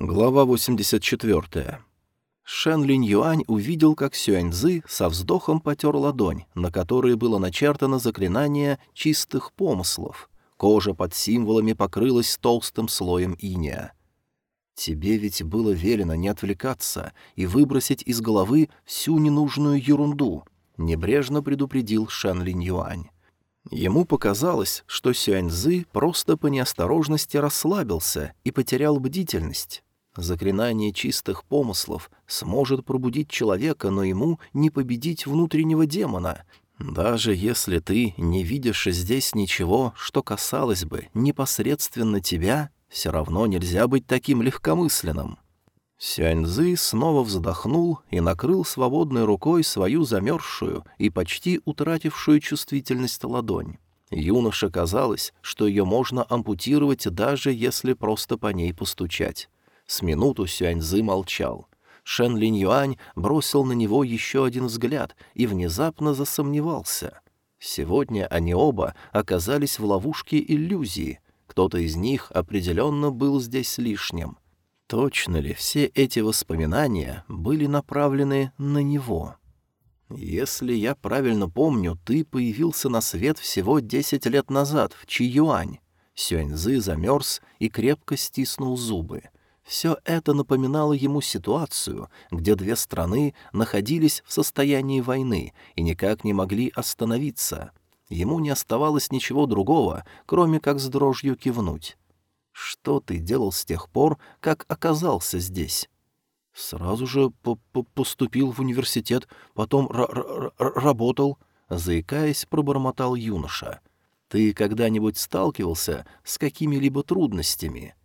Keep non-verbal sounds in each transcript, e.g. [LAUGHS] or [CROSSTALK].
Глава 84. Шэн Линь Юань увидел, как Сюаньзы со вздохом потер ладонь, на которой было начертано заклинание чистых помыслов. Кожа под символами покрылась толстым слоем иния. «Тебе ведь было велено не отвлекаться и выбросить из головы всю ненужную ерунду», — небрежно предупредил Шэн Линь Юань. Ему показалось, что Сюаньзы просто по неосторожности расслабился и потерял бдительность. Заклинание чистых помыслов сможет пробудить человека, но ему не победить внутреннего демона. Даже если ты не видишь здесь ничего, что касалось бы непосредственно тебя, все равно нельзя быть таким легкомысленным. Сяньзы снова вздохнул и накрыл свободной рукой свою замерзшую и почти утратившую чувствительность ладонь. Юноше казалось, что ее можно ампутировать, даже если просто по ней постучать. С минуту Сюаньзы молчал. Шен Линь Юань бросил на него еще один взгляд и внезапно засомневался. Сегодня они оба оказались в ловушке иллюзии. Кто-то из них определенно был здесь лишним. Точно ли все эти воспоминания были направлены на него? «Если я правильно помню, ты появился на свет всего десять лет назад в Чиюань». Сюаньзы замерз и крепко стиснул зубы. Все это напоминало ему ситуацию, где две страны находились в состоянии войны и никак не могли остановиться. Ему не оставалось ничего другого, кроме как с дрожью кивнуть. «Что ты делал с тех пор, как оказался здесь?» «Сразу же по -по поступил в университет, потом работал», — заикаясь, пробормотал юноша. «Ты когда-нибудь сталкивался с какими-либо трудностями?»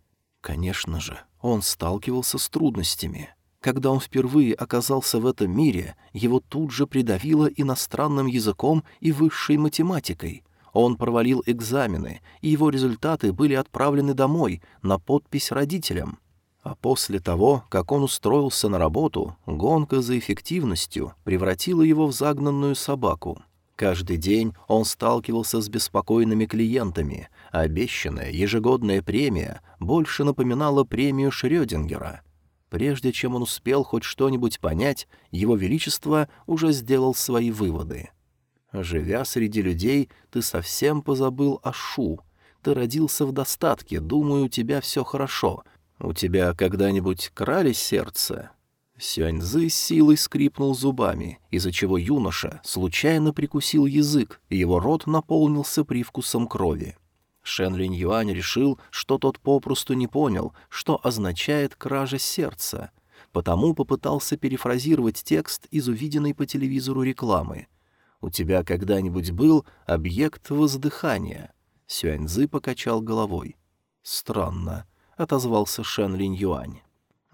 «Конечно же, он сталкивался с трудностями. Когда он впервые оказался в этом мире, его тут же придавило иностранным языком и высшей математикой. Он провалил экзамены, и его результаты были отправлены домой на подпись родителям. А после того, как он устроился на работу, гонка за эффективностью превратила его в загнанную собаку. Каждый день он сталкивался с беспокойными клиентами, обещанная ежегодная премия больше напоминала премию Шрёдингера. Прежде чем он успел хоть что-нибудь понять, его величество уже сделал свои выводы. Живя среди людей, ты совсем позабыл о Шу. Ты родился в достатке, думаю, у тебя все хорошо. У тебя когда-нибудь крали сердце? Сюаньзы силой скрипнул зубами, из-за чего юноша случайно прикусил язык, и его рот наполнился привкусом крови. Шен Линь Юань решил, что тот попросту не понял, что означает кража сердца, потому попытался перефразировать текст из увиденной по телевизору рекламы. «У тебя когда-нибудь был объект воздыхания?» Сюаньзы покачал головой. «Странно», — отозвался Шен Линь Юань.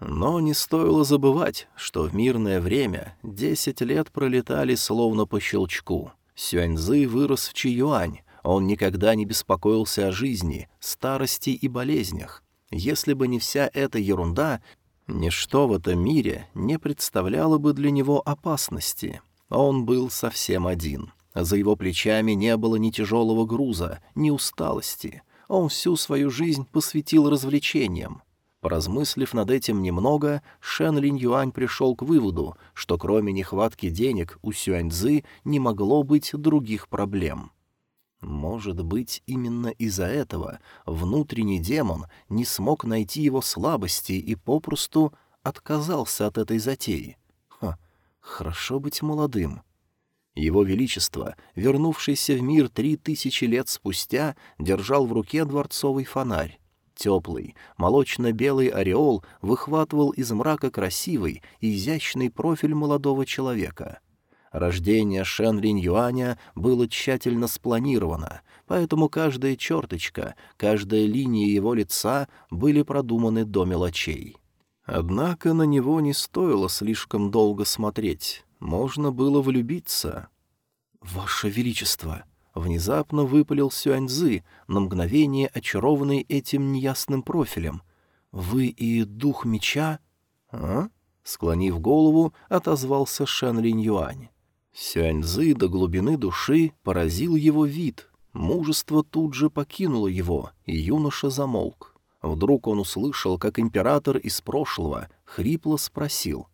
Но не стоило забывать, что в мирное время десять лет пролетали словно по щелчку. Сюаньзы вырос в Чиюань, он никогда не беспокоился о жизни, старости и болезнях. Если бы не вся эта ерунда, ничто в этом мире не представляло бы для него опасности. Он был совсем один. За его плечами не было ни тяжелого груза, ни усталости. Он всю свою жизнь посвятил развлечениям. Поразмыслив над этим немного, Шен Линь Юань пришел к выводу, что кроме нехватки денег у Сюаньзы не могло быть других проблем. Может быть, именно из-за этого внутренний демон не смог найти его слабости и попросту отказался от этой затеи. Ха, хорошо быть молодым. Его Величество, вернувшийся в мир три тысячи лет спустя, держал в руке дворцовый фонарь. Теплый, молочно-белый ореол выхватывал из мрака красивый и изящный профиль молодого человека. Рождение Шен Линь Юаня было тщательно спланировано, поэтому каждая черточка, каждая линия его лица были продуманы до мелочей. Однако на него не стоило слишком долго смотреть. Можно было влюбиться. «Ваше Величество!» Внезапно выпалил Сюаньзы, на мгновение очарованный этим неясным профилем. «Вы и дух меча?» «А?» — склонив голову, отозвался Шэн Линь Юань. Сюаньзы до глубины души поразил его вид. Мужество тут же покинуло его, и юноша замолк. Вдруг он услышал, как император из прошлого хрипло спросил.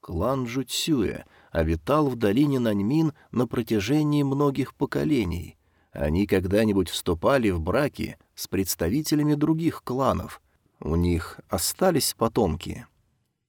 «Клан Джуцюэ обитал в долине Наньмин на протяжении многих поколений. Они когда-нибудь вступали в браки с представителями других кланов. У них остались потомки».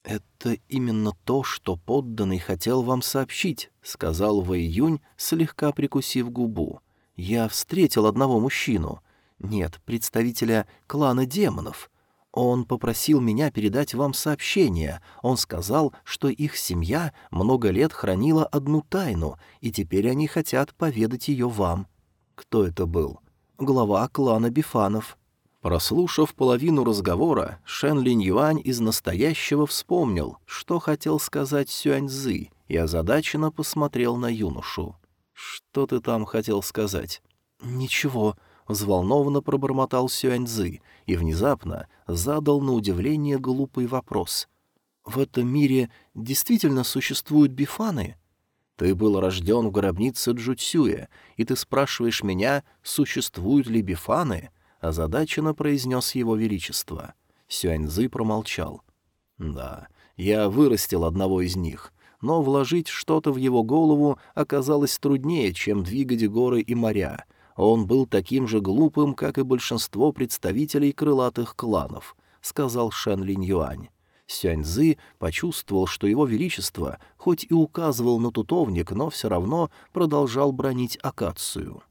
«Это именно то, что подданный хотел вам сообщить», — сказал Вэй Юнь, слегка прикусив губу. «Я встретил одного мужчину. Нет, представителя клана демонов. Он попросил меня передать вам сообщение. Он сказал, что их семья много лет хранила одну тайну, и теперь они хотят поведать ее вам. Кто это был? Глава клана Бифанов. Прослушав половину разговора, Шен Линь Юань из настоящего вспомнил, что хотел сказать Сюаньзы, и озадаченно посмотрел на юношу. «Что ты там хотел сказать?» «Ничего», взволнованно пробормотал Сюаньзы и внезапно задал на удивление глупый вопрос. «В этом мире действительно существуют бифаны?» «Ты был рожден в гробнице Джуцюя, и ты спрашиваешь меня, существуют ли бифаны?» — озадаченно произнес его величество. Сюаньзы промолчал. «Да, я вырастил одного из них, но вложить что-то в его голову оказалось труднее, чем двигать горы и моря, он был таким же глупым, как и большинство представителей крылатых кланов, сказал Шэн Линь Юань. Сюаньзы почувствовал, что его величество, хоть и указывал на тутовник, но все равно продолжал бронить акацию.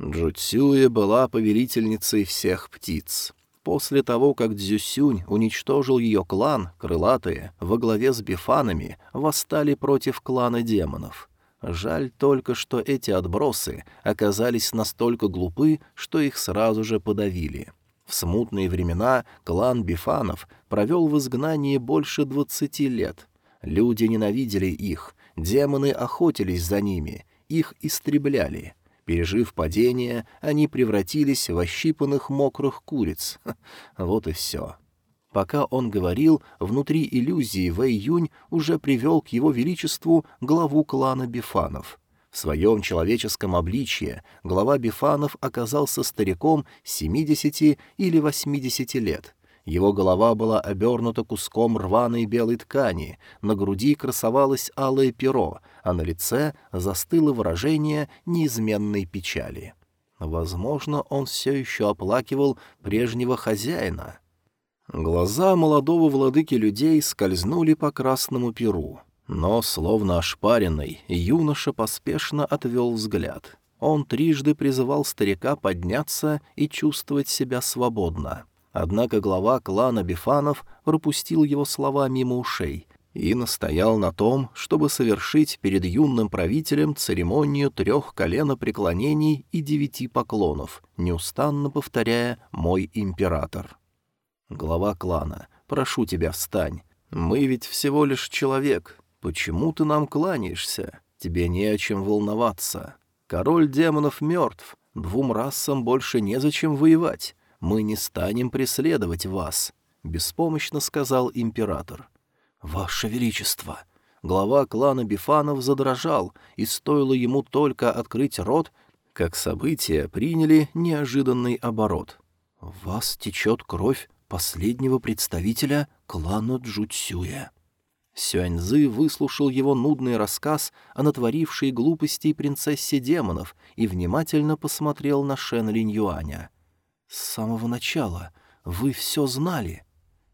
Джуцюэ была повелительницей всех птиц. После того, как Дзюсюнь уничтожил ее клан, крылатые, во главе с бифанами, восстали против клана демонов. Жаль только, что эти отбросы оказались настолько глупы, что их сразу же подавили. В смутные времена клан Бифанов провел в изгнании больше двадцати лет. Люди ненавидели их, демоны охотились за ними, их истребляли. Пережив падение, они превратились в ощипанных мокрых куриц. [LAUGHS] Вот и все. Пока он говорил, внутри иллюзии Вэй Юнь уже привел к его величеству главу клана Бифанов. В своем человеческом обличье глава Бифанов оказался стариком 70 или 80 лет. Его голова была обернута куском рваной белой ткани, на груди красовалось алое перо, а на лице застыло выражение неизменной печали. Возможно, он все еще оплакивал прежнего хозяина — Глаза молодого владыки людей скользнули по красному перу, но, словно ошпаренный, юноша поспешно отвел взгляд. Он трижды призывал старика подняться и чувствовать себя свободно. Однако глава клана Бифанов пропустил его слова мимо ушей и настоял на том, чтобы совершить перед юным правителем церемонию трех коленопреклонений и девяти поклонов, неустанно повторяя «мой император». Глава клана, прошу тебя, встань. Мы ведь всего лишь человек. Почему ты нам кланяешься? Тебе не о чем волноваться. Король демонов мертв. Двум расам больше незачем воевать. Мы не станем преследовать вас», — беспомощно сказал император. «Ваше Величество!» Глава клана Бифанов задрожал, и стоило ему только открыть рот, как события приняли неожиданный оборот. «В вас течет кровь последнего представителя клана Джуцюя. Сюаньзы выслушал его нудный рассказ о натворившей глупости принцессе демонов и внимательно посмотрел на Шен Линь Юаня. «С самого начала вы все знали».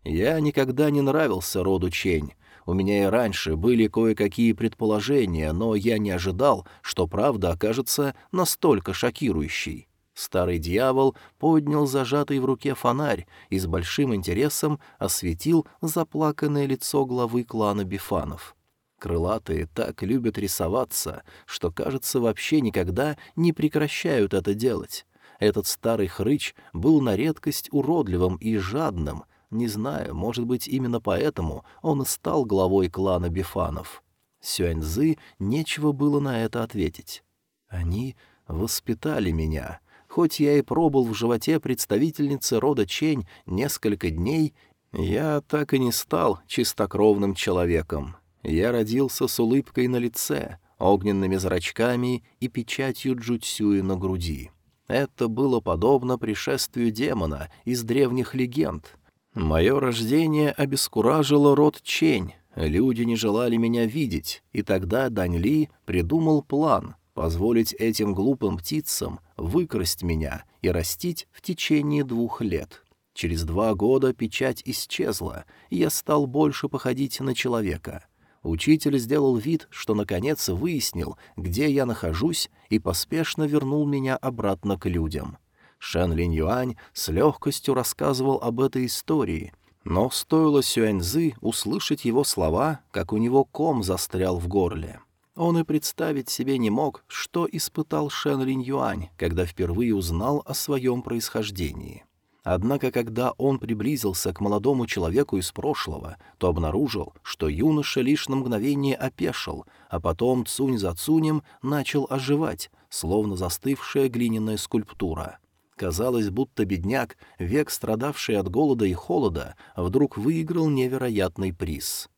«Я никогда не нравился роду Чень. У меня и раньше были кое-какие предположения, но я не ожидал, что правда окажется настолько шокирующей». Старый дьявол поднял зажатый в руке фонарь и с большим интересом осветил заплаканное лицо главы клана Бифанов. Крылатые так любят рисоваться, что, кажется, вообще никогда не прекращают это делать. Этот старый хрыч был на редкость уродливым и жадным. Не знаю, может быть, именно поэтому он и стал главой клана Бифанов. Сюаньзы нечего было на это ответить. «Они воспитали меня», Хоть я и пробыл в животе представительницы рода Чень несколько дней, я так и не стал чистокровным человеком. Я родился с улыбкой на лице, огненными зрачками и печатью джутсюи на груди. Это было подобно пришествию демона из древних легенд. Мое рождение обескуражило род Чень, люди не желали меня видеть, и тогда Дань Ли придумал план — позволить этим глупым птицам выкрасть меня и растить в течение двух лет. Через два года печать исчезла, и я стал больше походить на человека. Учитель сделал вид, что наконец выяснил, где я нахожусь, и поспешно вернул меня обратно к людям. Шэн Линь Юань с легкостью рассказывал об этой истории, но стоило Сюаньзы услышать его слова, как у него ком застрял в горле. Он и представить себе не мог, что испытал Шэн Линь Юань, когда впервые узнал о своем происхождении. Однако, когда он приблизился к молодому человеку из прошлого, то обнаружил, что юноша лишь на мгновение опешил, а потом цунь за цунем начал оживать, словно застывшая глиняная скульптура. Казалось, будто бедняк, век страдавший от голода и холода, вдруг выиграл невероятный приз.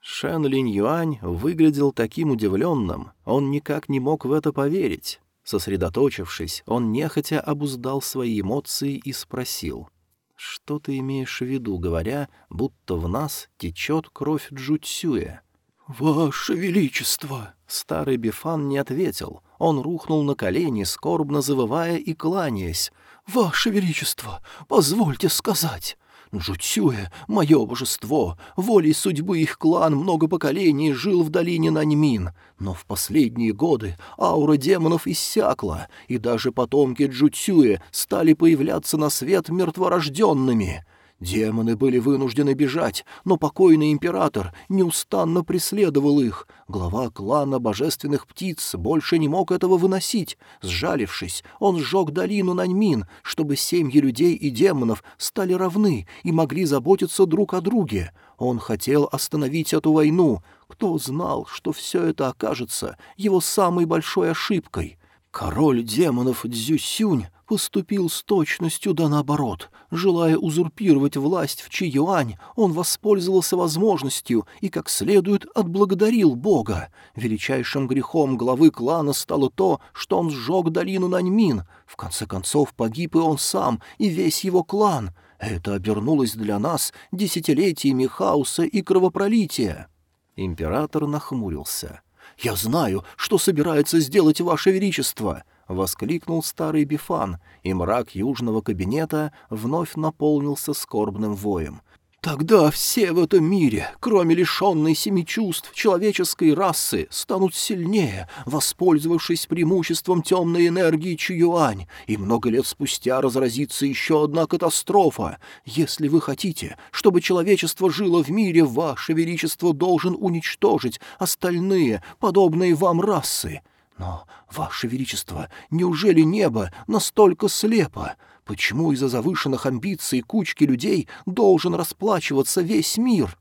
Шэн Линь Юань выглядел таким удивленным, он никак не мог в это поверить. Сосредоточившись, он нехотя обуздал свои эмоции и спросил. «Что ты имеешь в виду, говоря, будто в нас течет кровь Джуцюя?» «Ваше Величество!» Старый Бифан не ответил. Он рухнул на колени, скорбно завывая и кланяясь. «Ваше Величество, позвольте сказать!» Джуцюэ — мое божество, волей судьбы их клан много поколений жил в долине Наньмин, но в последние годы аура демонов иссякла, и даже потомки Джуцюэ стали появляться на свет мертворожденными. Демоны были вынуждены бежать, но покойный император неустанно преследовал их. Глава клана божественных птиц больше не мог этого выносить. Сжалившись, он сжег долину Наньмин, чтобы семьи людей и демонов стали равны и могли заботиться друг о друге. Он хотел остановить эту войну. Кто знал, что все это окажется его самой большой ошибкой? Король демонов Дзюсюнь поступил с точностью да наоборот. Желая узурпировать власть в Чиюань, он воспользовался возможностью и как следует отблагодарил Бога. Величайшим грехом главы клана стало то, что он сжег долину Наньмин. В конце концов погиб и он сам, и весь его клан. Это обернулось для нас десятилетиями хаоса и кровопролития. Император нахмурился. «Я знаю, что собирается сделать Ваше Величество!» — воскликнул старый Бифан, и мрак южного кабинета вновь наполнился скорбным воем. «Тогда все в этом мире, кроме лишенной семи чувств человеческой расы, станут сильнее, воспользовавшись преимуществом темной энергии Чуюань, и много лет спустя разразится еще одна катастрофа. Если вы хотите, чтобы человечество жило в мире, Ваше Величество должен уничтожить остальные, подобные вам расы». Но, Ваше Величество, неужели небо настолько слепо? Почему из-за завышенных амбиций кучки людей должен расплачиваться весь мир?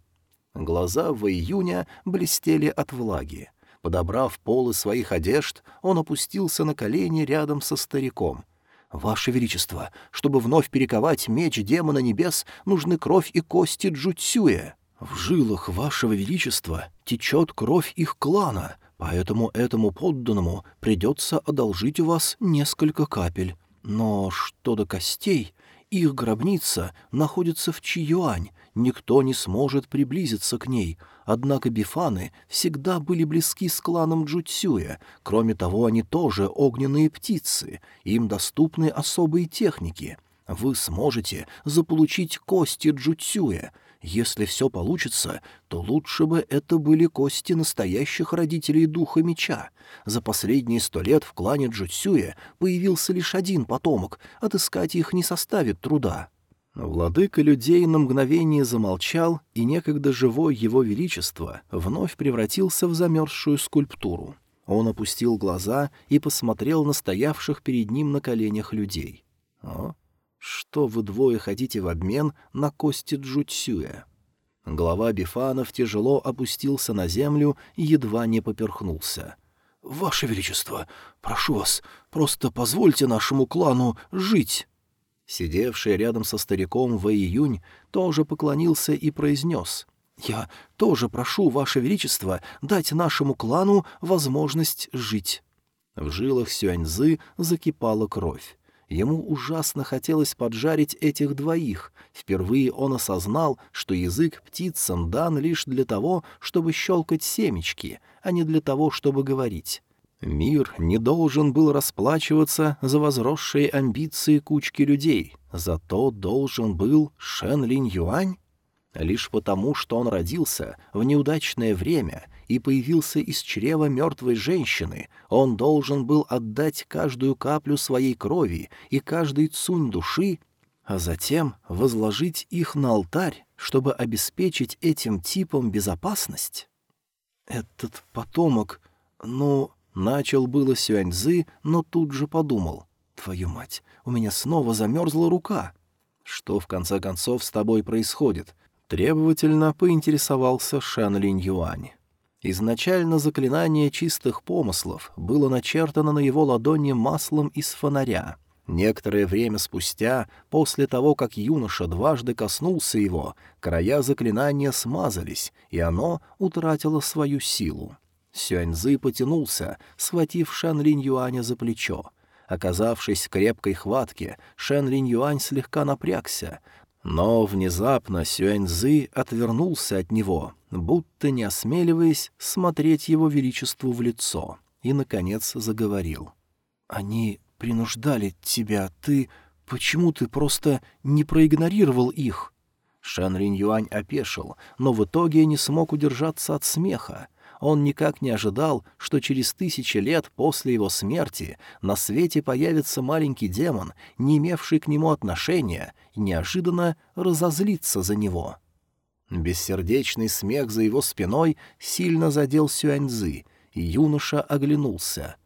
Глаза в июня блестели от влаги. Подобрав полы своих одежд, он опустился на колени рядом со стариком. «Ваше Величество, чтобы вновь перековать меч демона небес, нужны кровь и кости Джуцюя. В жилах Вашего Величества течет кровь их клана, поэтому этому подданному придется одолжить у вас несколько капель. Но что до костей, их гробница находится в Чиюань, никто не сможет приблизиться к ней, однако бифаны всегда были близки с кланом Джуцюя, кроме того, они тоже огненные птицы, им доступны особые техники. Вы сможете заполучить кости Джуцюя — если все получится, то лучше бы это были кости настоящих родителей Духа Меча. За последние сто лет в клане Джуцюя появился лишь один потомок, отыскать их не составит труда. Владыка людей на мгновение замолчал, и некогда живой его величество вновь превратился в замерзшую скульптуру. Он опустил глаза и посмотрел на стоявших перед ним на коленях людей. «О, что вы двое хотите в обмен на кости Джуцюя? Глава Бифанов тяжело опустился на землю и едва не поперхнулся. «Ваше Величество, прошу вас, просто позвольте нашему клану жить!» Сидевший рядом со стариком в июнь тоже поклонился и произнес. «Я тоже прошу, Ваше Величество, дать нашему клану возможность жить». В жилах Сюаньзы закипала кровь. Ему ужасно хотелось поджарить этих двоих. Впервые он осознал, что язык птицам дан лишь для того, чтобы щелкать семечки, а не для того, чтобы говорить. Мир не должен был расплачиваться за возросшие амбиции кучки людей, зато должен был Шен Линь Юань. Лишь потому, что он родился в неудачное время и появился из чрева мертвой женщины, он должен был отдать каждую каплю своей крови и каждый цунь души, а затем возложить их на алтарь, чтобы обеспечить этим типам безопасность. Этот потомок, ну, Начал было Сюаньзы, но тут же подумал. «Твою мать, у меня снова замерзла рука!» «Что, в конце концов, с тобой происходит?» Требовательно поинтересовался Шан Линь Юань. Изначально заклинание чистых помыслов было начертано на его ладони маслом из фонаря. Некоторое время спустя, после того, как юноша дважды коснулся его, края заклинания смазались, и оно утратило свою силу. Сюаньзы потянулся, схватив Шэн Линь Юаня за плечо. Оказавшись в крепкой хватке, Шэн Линь Юань слегка напрягся, но внезапно Сюаньзы отвернулся от него, будто не осмеливаясь смотреть его величеству в лицо, и, наконец, заговорил. «Они принуждали тебя, ты... Почему ты просто не проигнорировал их?» Шэн Линь Юань опешил, но в итоге не смог удержаться от смеха. Он никак не ожидал, что через тысячи лет после его смерти на свете появится маленький демон, не имевший к нему отношения, и неожиданно разозлится за него. Бессердечный смех за его спиной сильно задел Сюаньзы, и юноша оглянулся.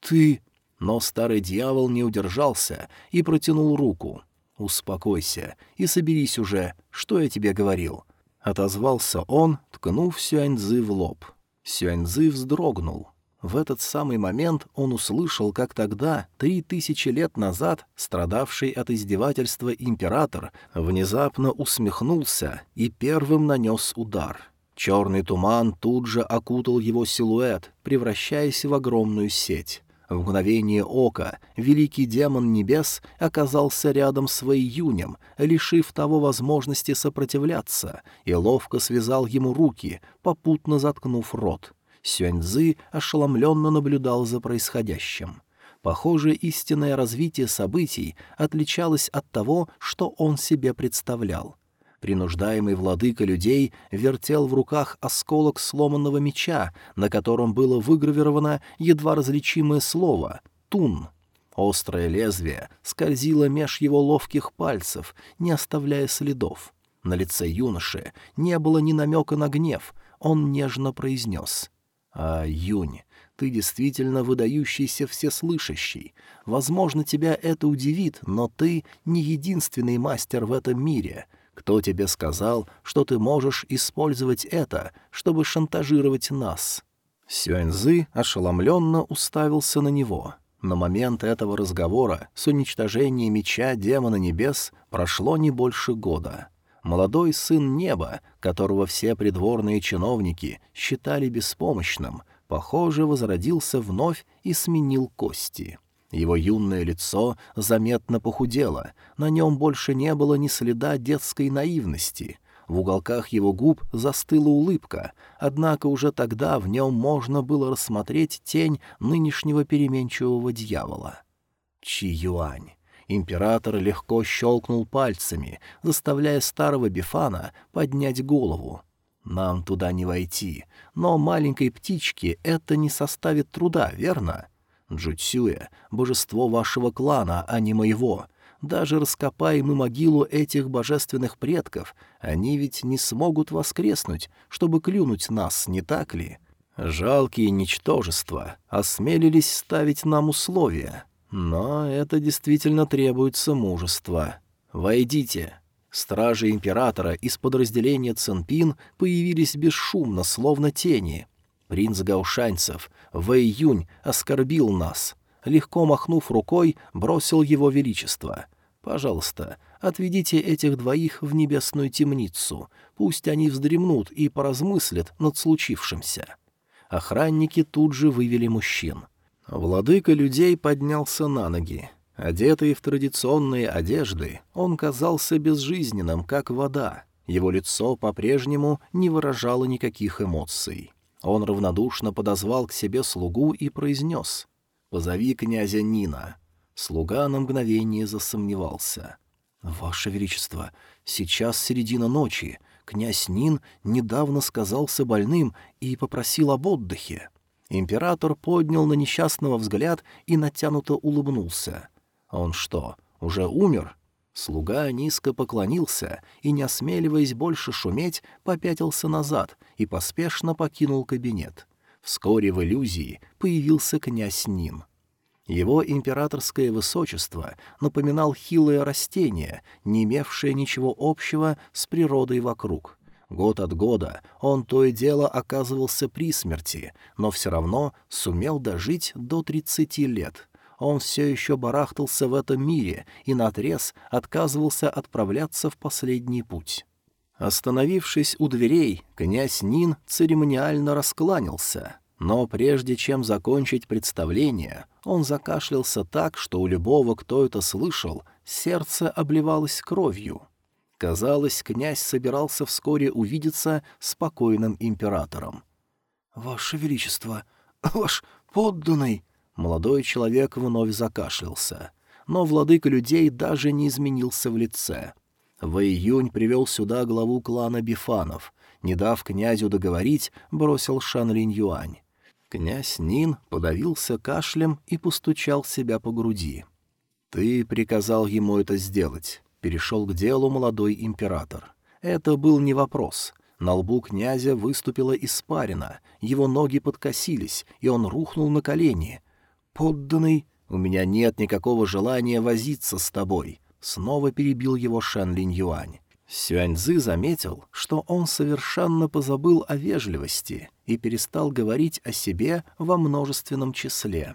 «Ты...» Но старый дьявол не удержался и протянул руку. «Успокойся и соберись уже, что я тебе говорил?» Отозвался он, ткнув Сюаньзы в лоб. Сюаньзы вздрогнул. В этот самый момент он услышал, как тогда, три тысячи лет назад, страдавший от издевательства император внезапно усмехнулся и первым нанес удар. Черный туман тут же окутал его силуэт, превращаясь в огромную сеть. В мгновение ока великий демон небес оказался рядом с Вэйюнем, лишив того возможности сопротивляться, и ловко связал ему руки, попутно заткнув рот. Сюаньзы ошеломленно наблюдал за происходящим. Похоже, истинное развитие событий отличалось от того, что он себе представлял. Принуждаемый владыка людей вертел в руках осколок сломанного меча, на котором было выгравировано едва различимое слово «тун». Острое лезвие скользило меж его ловких пальцев, не оставляя следов. На лице юноши не было ни намека на гнев, он нежно произнес. «А, Юнь, ты действительно выдающийся всеслышащий. Возможно, тебя это удивит, но ты не единственный мастер в этом мире. Кто тебе сказал, что ты можешь использовать это, чтобы шантажировать нас?» Сюэньзы ошеломленно уставился на него. На момент этого разговора с уничтожением меча демона небес прошло не больше года. Молодой сын неба, которого все придворные чиновники считали беспомощным, похоже, возродился вновь и сменил кости. Его юное лицо заметно похудело, на нем больше не было ни следа детской наивности. В уголках его губ застыла улыбка, однако уже тогда в нем можно было рассмотреть тень нынешнего переменчивого дьявола. Чи Юань. Император легко щелкнул пальцами, заставляя старого Бифана поднять голову. «Нам туда не войти, но маленькой птичке это не составит труда, верно?» Джуцюэ — божество вашего клана, а не моего. Даже раскопаем мы могилу этих божественных предков, они ведь не смогут воскреснуть, чтобы клюнуть нас, не так ли? Жалкие ничтожества осмелились ставить нам условия. Но это действительно требуется мужества. Войдите. Стражи императора из подразделения Цинпин появились бесшумно, словно тени — Принц Гаушанцев, Вэй Юнь, оскорбил нас. Легко махнув рукой, бросил его величество. «Пожалуйста, отведите этих двоих в небесную темницу. Пусть они вздремнут и поразмыслят над случившимся». Охранники тут же вывели мужчин. Владыка людей поднялся на ноги. Одетый в традиционные одежды, он казался безжизненным, как вода. Его лицо по-прежнему не выражало никаких эмоций. Он равнодушно подозвал к себе слугу и произнес «Позови князя Нина». Слуга на мгновение засомневался. «Ваше Величество, сейчас середина ночи. Князь Нин недавно сказался больным и попросил об отдыхе». Император поднял на несчастного взгляд и натянуто улыбнулся. «Он что, уже умер?» Слуга низко поклонился и, не осмеливаясь больше шуметь, попятился назад и поспешно покинул кабинет. Вскоре в иллюзии появился князь Нин. Его императорское высочество напоминал хилое растение, не имевшее ничего общего с природой вокруг. Год от года он то и дело оказывался при смерти, но все равно сумел дожить до тридцати лет — он все еще барахтался в этом мире и наотрез отказывался отправляться в последний путь. Остановившись у дверей, князь Нин церемониально раскланялся, но прежде чем закончить представление, он закашлялся так, что у любого, кто это слышал, сердце обливалось кровью. Казалось, князь собирался вскоре увидеться с покойным императором. «Ваше Величество, ваш подданный!» Молодой человек вновь закашлялся. Но владыка людей даже не изменился в лице. В июнь привел сюда главу клана Бифанов. Не дав князю договорить, бросил Шан Линь Юань. Князь Нин подавился кашлем и постучал себя по груди. «Ты приказал ему это сделать», — перешел к делу молодой император. Это был не вопрос. На лбу князя выступила испарина, его ноги подкосились, и он рухнул на колени, «Подданный, у меня нет никакого желания возиться с тобой», — снова перебил его Шэн Линь Юань. Сюаньзы заметил, что он совершенно позабыл о вежливости и перестал говорить о себе во множественном числе.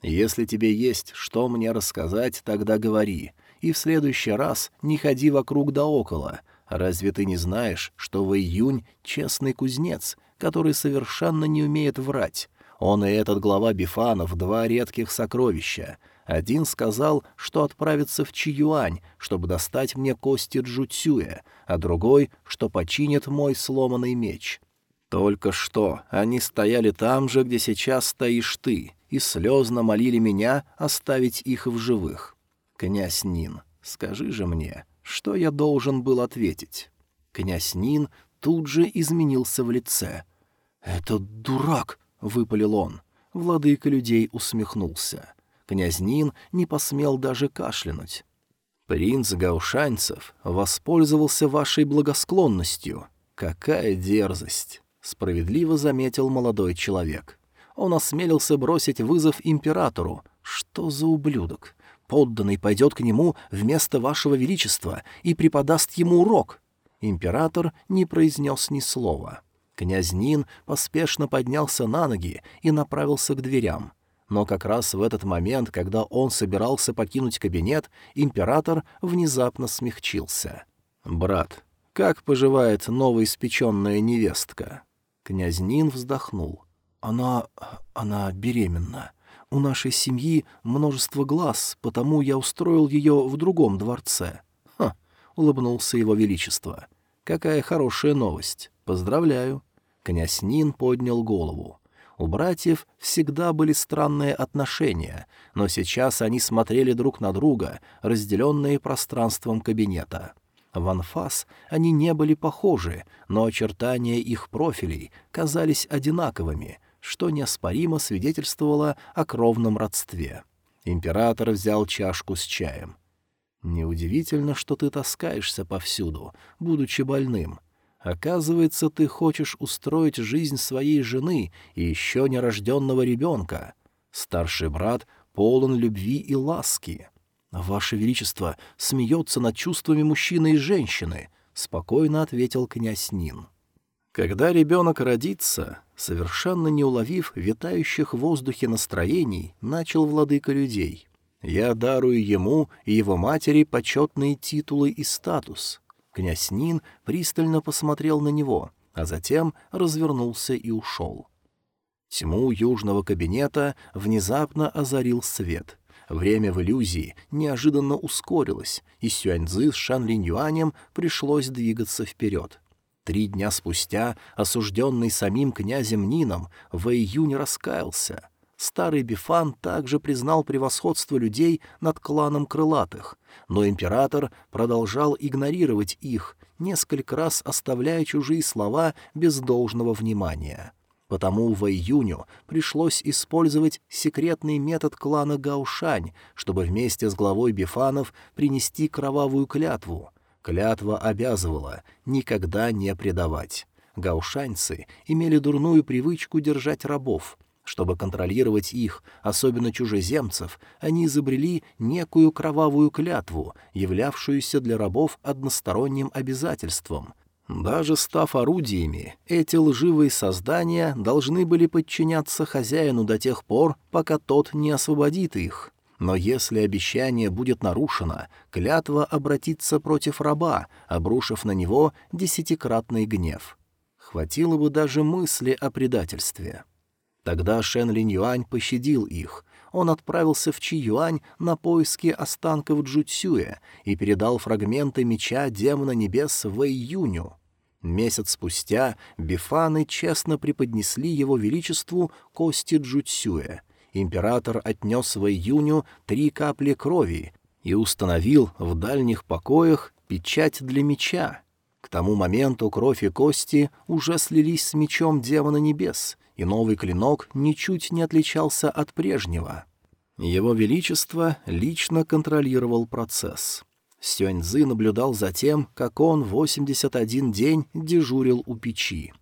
«Если тебе есть что мне рассказать, тогда говори, и в следующий раз не ходи вокруг да около. Разве ты не знаешь, что в июнь честный кузнец, который совершенно не умеет врать, он и этот глава Бифанов — два редких сокровища. Один сказал, что отправится в Чиюань, чтобы достать мне кости Джуцюя, а другой, что починит мой сломанный меч. Только что они стояли там же, где сейчас стоишь ты, и слезно молили меня оставить их в живых. Князь Нин, скажи же мне, что я должен был ответить? Князь Нин тут же изменился в лице. «Этот дурак!» — выпалил он. Владыка людей усмехнулся. Князь Нин не посмел даже кашлянуть. «Принц Гаушанцев воспользовался вашей благосклонностью. Какая дерзость!» — справедливо заметил молодой человек. Он осмелился бросить вызов императору. «Что за ублюдок? Подданный пойдет к нему вместо вашего величества и преподаст ему урок». Император не произнес ни слова. Князь Нин поспешно поднялся на ноги и направился к дверям. Но как раз в этот момент, когда он собирался покинуть кабинет, император внезапно смягчился. «Брат, как поживает новоиспеченная невестка?» Князь Нин вздохнул. «Она... она беременна. У нашей семьи множество глаз, потому я устроил ее в другом дворце». «Ха!» — улыбнулся его величество. «Какая хорошая новость. Поздравляю. Князь Нин поднял голову. У братьев всегда были странные отношения, но сейчас они смотрели друг на друга, разделенные пространством кабинета. В анфас они не были похожи, но очертания их профилей казались одинаковыми, что неоспоримо свидетельствовало о кровном родстве. Император взял чашку с чаем. «Неудивительно, что ты таскаешься повсюду, будучи больным. Оказывается, ты хочешь устроить жизнь своей жены и еще нерожденного ребенка. Старший брат полон любви и ласки. Ваше Величество смеется над чувствами мужчины и женщины, — спокойно ответил князь Нин. Когда ребенок родится, совершенно не уловив витающих в воздухе настроений, начал владыка людей. Я дарую ему и его матери почетные титулы и статус — Князь Нин пристально посмотрел на него, а затем развернулся и ушел. Тьму южного кабинета внезапно озарил свет. Время в иллюзии неожиданно ускорилось, и Сюаньзы с Шан Линь пришлось двигаться вперед. Три дня спустя, осужденный самим князем Нином, Вэй Юнь раскаялся. Старый Бифан также признал превосходство людей над кланом крылатых, но император продолжал игнорировать их, несколько раз оставляя чужие слова без должного внимания. Потому в июню пришлось использовать секретный метод клана Гаушань, чтобы вместе с главой Бифанов принести кровавую клятву. Клятва обязывала никогда не предавать. Гаушаньцы имели дурную привычку держать рабов. Чтобы контролировать их, особенно чужеземцев, они изобрели некую кровавую клятву, являвшуюся для рабов односторонним обязательством, даже став орудиями, эти лживые создания должны были подчиняться хозяину до тех пор, пока тот не освободит их. Но если обещание будет нарушено, клятва обратится против раба, обрушив на него десятикратный гнев. Хватило бы даже мысли о предательстве. Тогда Шен Линь Юань пощадил их. Он отправился в Чи Юань на поиски останков Джуцюя и передал фрагменты меча демона небес Вэй Юню. Месяц спустя бифаны честно преподнесли его величеству кости Джуцюя. Император отнес в июню три капли крови и установил в дальних покоях печать для меча. К тому моменту кровь и кости уже слились с мечом демона небес, и новый клинок ничуть не отличался от прежнего. Его Величество лично контролировал процесс. Сюаньзы наблюдал за тем, как он 81 день дежурил у печи.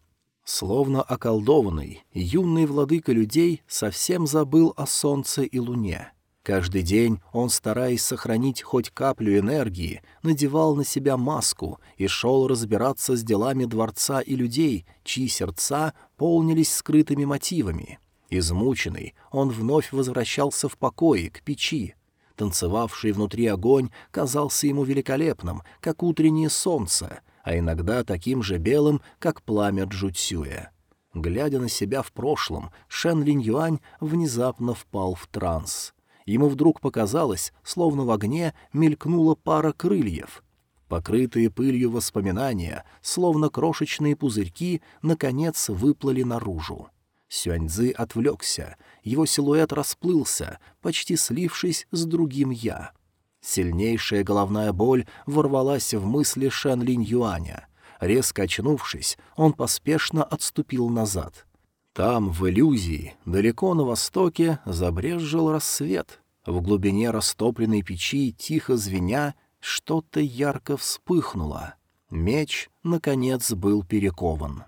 Словно околдованный, юный владыка людей совсем забыл о солнце и луне. Каждый день он, стараясь сохранить хоть каплю энергии, надевал на себя маску и шел разбираться с делами дворца и людей, чьи сердца полнились скрытыми мотивами. Измученный, он вновь возвращался в покое, к печи, Танцевавший внутри огонь казался ему великолепным, как утреннее солнце, а иногда таким же белым, как пламя Джуцюя. Глядя на себя в прошлом, Шен Линь Юань внезапно впал в транс. Ему вдруг показалось, словно в огне мелькнула пара крыльев. Покрытые пылью воспоминания, словно крошечные пузырьки, наконец выплыли наружу. Сюаньзы отвлекся, его силуэт расплылся, почти слившись с другим «я». Сильнейшая головная боль ворвалась в мысли Шэн Линь Юаня. Резко очнувшись, он поспешно отступил назад. Там, в иллюзии, далеко на востоке, забрезжил рассвет. В глубине растопленной печи, тихо звеня, что-то ярко вспыхнуло. Меч, наконец, был перекован.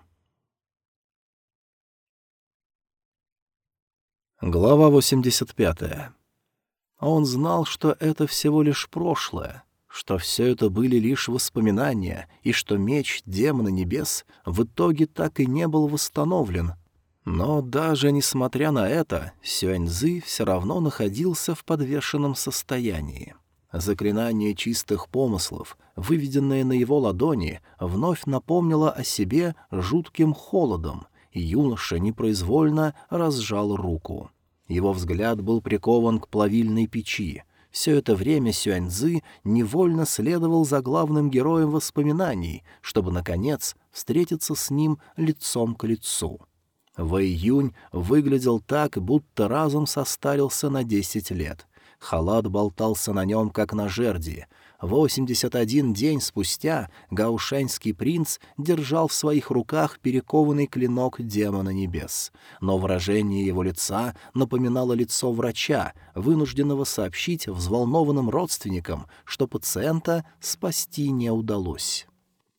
Глава 85. Он знал, что это всего лишь прошлое, что все это были лишь воспоминания, и что меч демона небес в итоге так и не был восстановлен. Но даже несмотря на это, Сюаньзы все равно находился в подвешенном состоянии. Заклинание чистых помыслов, выведенное на его ладони, вновь напомнило о себе жутким холодом — юноша непроизвольно разжал руку. Его взгляд был прикован к плавильной печи. Все это время Сюаньзы невольно следовал за главным героем воспоминаний, чтобы, наконец, встретиться с ним лицом к лицу. Вэй Юнь выглядел так, будто разом состарился на десять лет. Халат болтался на нем, как на жерди, Восемьдесят один день спустя гаушанский принц держал в своих руках перекованный клинок демона небес, но выражение его лица напоминало лицо врача, вынужденного сообщить взволнованным родственникам, что пациента спасти не удалось.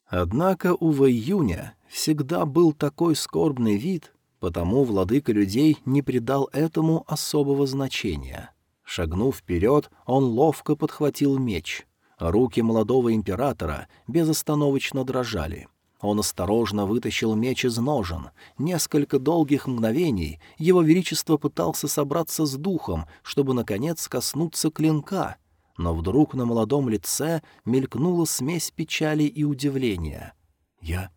Однако у Вэйюня всегда был такой скорбный вид, потому владыка людей не придал этому особого значения. Шагнув вперед, он ловко подхватил меч — Руки молодого императора безостановочно дрожали. Он осторожно вытащил меч из ножен. Несколько долгих мгновений его величество пытался собраться с духом, чтобы, наконец, коснуться клинка. Но вдруг на молодом лице мелькнула смесь печали и удивления. «Я...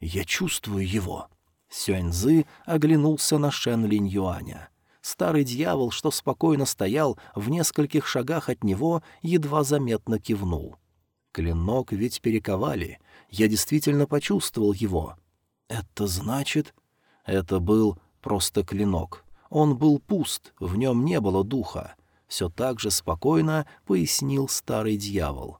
я чувствую его». Сюаньзы оглянулся на Шен Линь Юаня. Старый дьявол, что спокойно стоял в нескольких шагах от него, едва заметно кивнул. Клинок ведь перековали. Я действительно почувствовал его. Это значит... Это был просто клинок. Он был пуст, в нем не было духа. Все так же спокойно пояснил старый дьявол.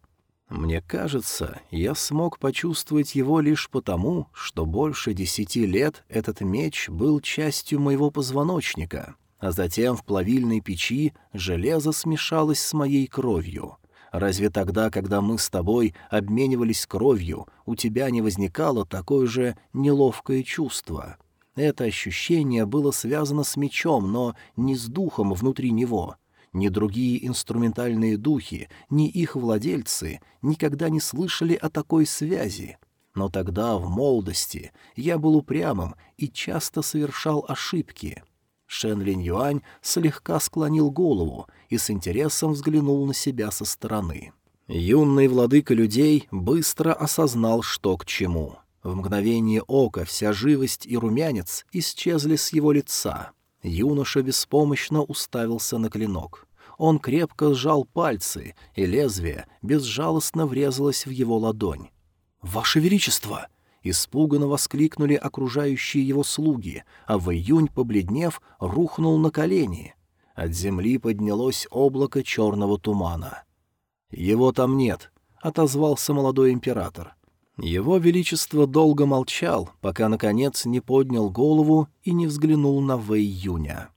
Мне кажется, я смог почувствовать его лишь потому, что больше десяти лет этот меч был частью моего позвоночника, а затем в плавильной печи железо смешалось с моей кровью. Разве тогда, когда мы с тобой обменивались кровью, у тебя не возникало такое же неловкое чувство? Это ощущение было связано с мечом, но не с духом внутри него — ни другие инструментальные духи, ни их владельцы никогда не слышали о такой связи. Но тогда, в молодости, я был упрямым и часто совершал ошибки. Шен Линь Юань слегка склонил голову и с интересом взглянул на себя со стороны. Юный владыка людей быстро осознал, что к чему. В мгновение ока вся живость и румянец исчезли с его лица — Юноша беспомощно уставился на клинок. Он крепко сжал пальцы, и лезвие безжалостно врезалось в его ладонь. «Ваше Величество!» — испуганно воскликнули окружающие его слуги, а в июнь, побледнев, рухнул на колени. От земли поднялось облако черного тумана. «Его там нет», — отозвался молодой император. Его Величество долго молчал, пока, наконец, не поднял голову и не взглянул на Вэй Юня.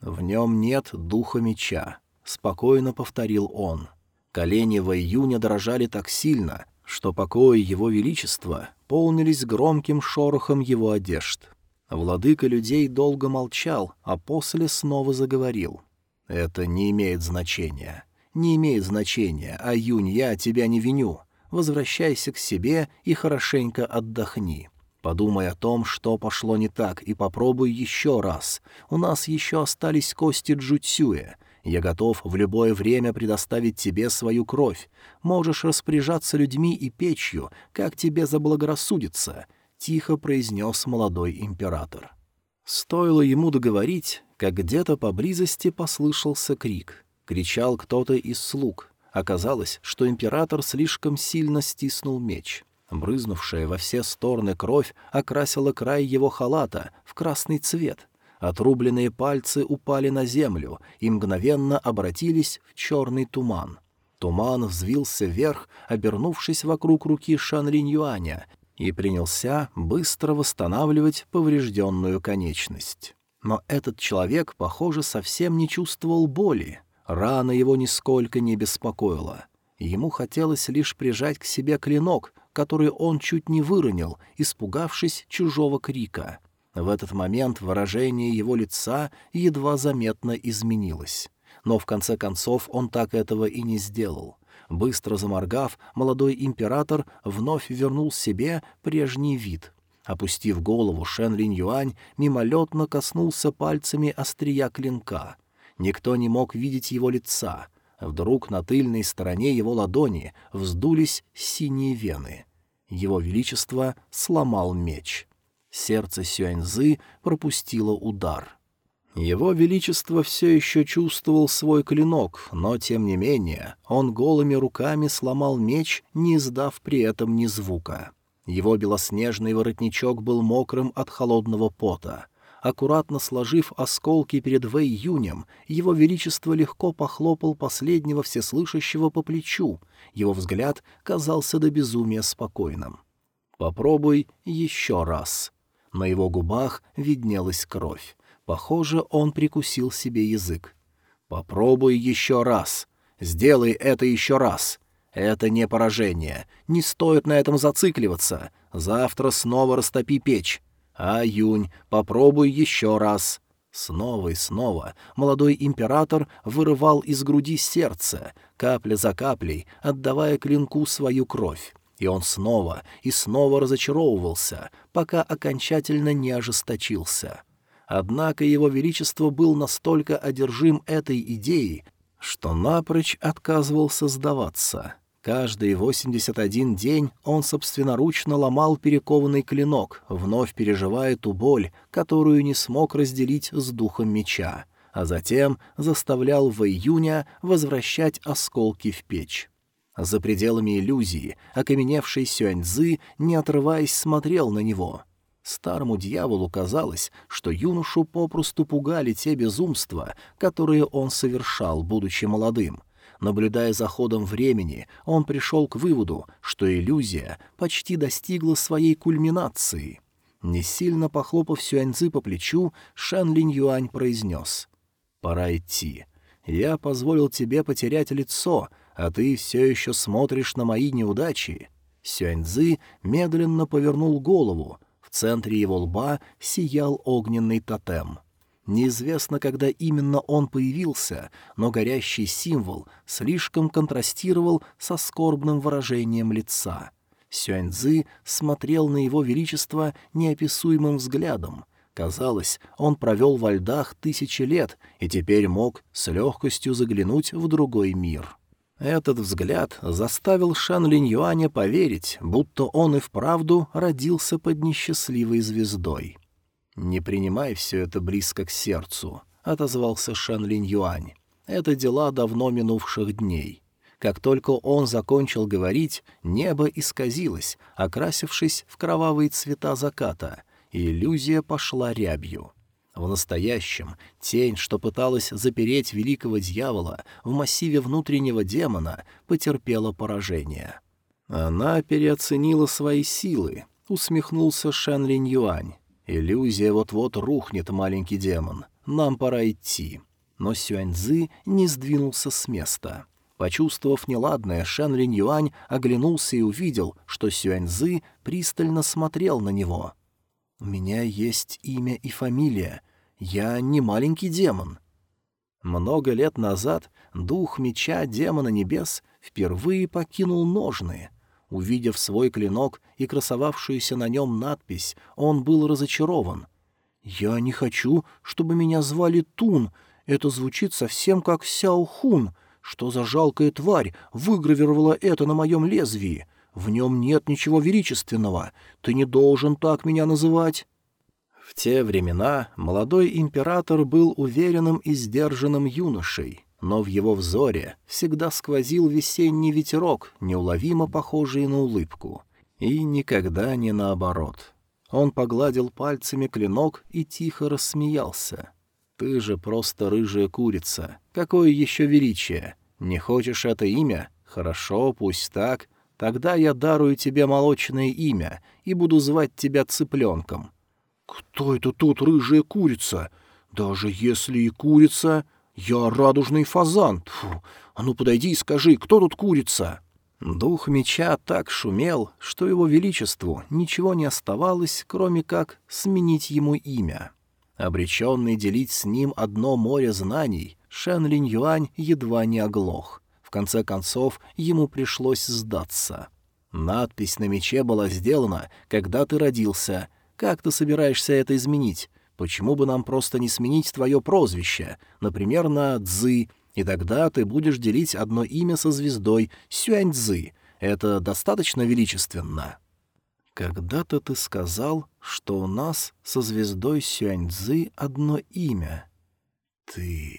«В нем нет духа меча», — спокойно повторил он. Колени Вэй Юня дрожали так сильно, что покои Его Величества полнились громким шорохом его одежд. Владыка людей долго молчал, а после снова заговорил. «Это не имеет значения. Не имеет значения, а Юнь, я тебя не виню возвращайся к себе и хорошенько отдохни. Подумай о том, что пошло не так, и попробуй еще раз. У нас еще остались кости Джуцюя. Я готов в любое время предоставить тебе свою кровь. Можешь распоряжаться людьми и печью, как тебе заблагорассудится», — тихо произнес молодой император. Стоило ему договорить, как где-то поблизости послышался крик. Кричал кто-то из слуг — Оказалось, что император слишком сильно стиснул меч. Брызнувшая во все стороны кровь окрасила край его халата в красный цвет. Отрубленные пальцы упали на землю и мгновенно обратились в черный туман. Туман взвился вверх, обернувшись вокруг руки Шанринь Юаня, и принялся быстро восстанавливать поврежденную конечность. Но этот человек, похоже, совсем не чувствовал боли. Рана его нисколько не беспокоила. Ему хотелось лишь прижать к себе клинок, который он чуть не выронил, испугавшись чужого крика. В этот момент выражение его лица едва заметно изменилось. Но в конце концов он так этого и не сделал. Быстро заморгав, молодой император вновь вернул себе прежний вид. Опустив голову, Шен Линь Юань мимолетно коснулся пальцами острия клинка — Никто не мог видеть его лица. Вдруг на тыльной стороне его ладони вздулись синие вены. Его Величество сломал меч. Сердце Сюаньзы пропустило удар. Его Величество все еще чувствовал свой клинок, но, тем не менее, он голыми руками сломал меч, не издав при этом ни звука. Его белоснежный воротничок был мокрым от холодного пота — Аккуратно сложив осколки перед Вэй Юнем, его величество легко похлопал последнего всеслышащего по плечу. Его взгляд казался до безумия спокойным. «Попробуй еще раз». На его губах виднелась кровь. Похоже, он прикусил себе язык. «Попробуй еще раз. Сделай это еще раз. Это не поражение. Не стоит на этом зацикливаться. Завтра снова растопи печь. А, Юнь, попробуй еще раз. Снова и снова молодой император вырывал из груди сердце, капля за каплей, отдавая клинку свою кровь. И он снова и снова разочаровывался, пока окончательно не ожесточился. Однако его величество был настолько одержим этой идеей, что напрочь отказывался сдаваться. Каждый 81 день он собственноручно ломал перекованный клинок, вновь переживая ту боль, которую не смог разделить с духом меча. а затем заставлял в июня возвращать осколки в печь. За пределами иллюзии окаменевший Сюаньзы, не отрываясь, смотрел на него. Старому дьяволу казалось, что юношу попросту пугали те безумства, которые он совершал, будучи молодым. Наблюдая за ходом времени, он пришел к выводу, что иллюзия почти достигла своей кульминации. Не сильно похлопав Сюаньзы по плечу, Шэн Линь Юань произнес. «Пора идти. Я позволил тебе потерять лицо, а ты все еще смотришь на мои неудачи». Сюаньзы медленно повернул голову. В центре его лба сиял огненный тотем. Неизвестно, когда именно он появился, но горящий символ слишком контрастировал со скорбным выражением лица. Сюаньзы смотрел на его величество неописуемым взглядом. Казалось, он провел во льдах тысячи лет и теперь мог с легкостью заглянуть в другой мир. Этот взгляд заставил Шан Линь Юаня поверить, будто он и вправду родился под несчастливой звездой. «Не принимай все это близко к сердцу», — отозвался Шан Линь Юань. «Это дела давно минувших дней». Как только он закончил говорить, небо исказилось, окрасившись в кровавые цвета заката, и иллюзия пошла рябью. В настоящем тень, что пыталась запереть великого дьявола в массиве внутреннего демона, потерпела поражение. Она переоценила свои силы, усмехнулся Шэн Линь Юань. Иллюзия вот-вот рухнет, маленький демон. Нам пора идти. Но Сюаньзы не сдвинулся с места. Почувствовав неладное, Шэн Линь Юань оглянулся и увидел, что Сюаньзы пристально смотрел на него. «У меня есть имя и фамилия. Я не маленький демон». Много лет назад дух меча демона небес впервые покинул ножны. Увидев свой клинок и красовавшуюся на нем надпись, он был разочарован. «Я не хочу, чтобы меня звали Тун. Это звучит совсем как Сяо Хун. Что за жалкая тварь выгравировала это на моем лезвии? В нем нет ничего величественного. Ты не должен так меня называть». В те времена молодой император был уверенным и сдержанным юношей, но в его взоре всегда сквозил весенний ветерок, неуловимо похожий на улыбку. И никогда не наоборот. Он погладил пальцами клинок и тихо рассмеялся. «Ты же просто рыжая курица. Какое еще величие? Не хочешь это имя? Хорошо, пусть так. Тогда я дарую тебе молочное имя и буду звать тебя цыпленком». «Кто это тут рыжая курица? Даже если и курица, я радужный фазан. Фу, а ну подойди и скажи, кто тут курица?» Дух меча так шумел, что его величеству ничего не оставалось, кроме как сменить ему имя. Обреченный делить с ним одно море знаний, Шен Линь Юань едва не оглох — в конце концов, ему пришлось сдаться. Надпись на мече была сделана, когда ты родился. Как ты собираешься это изменить? Почему бы нам просто не сменить твое прозвище, например, на Цзы, и тогда ты будешь делить одно имя со звездой Сюань-Цзы. Это достаточно величественно. Когда-то ты сказал, что у нас со звездой Сюань-Цзы одно имя. Ты...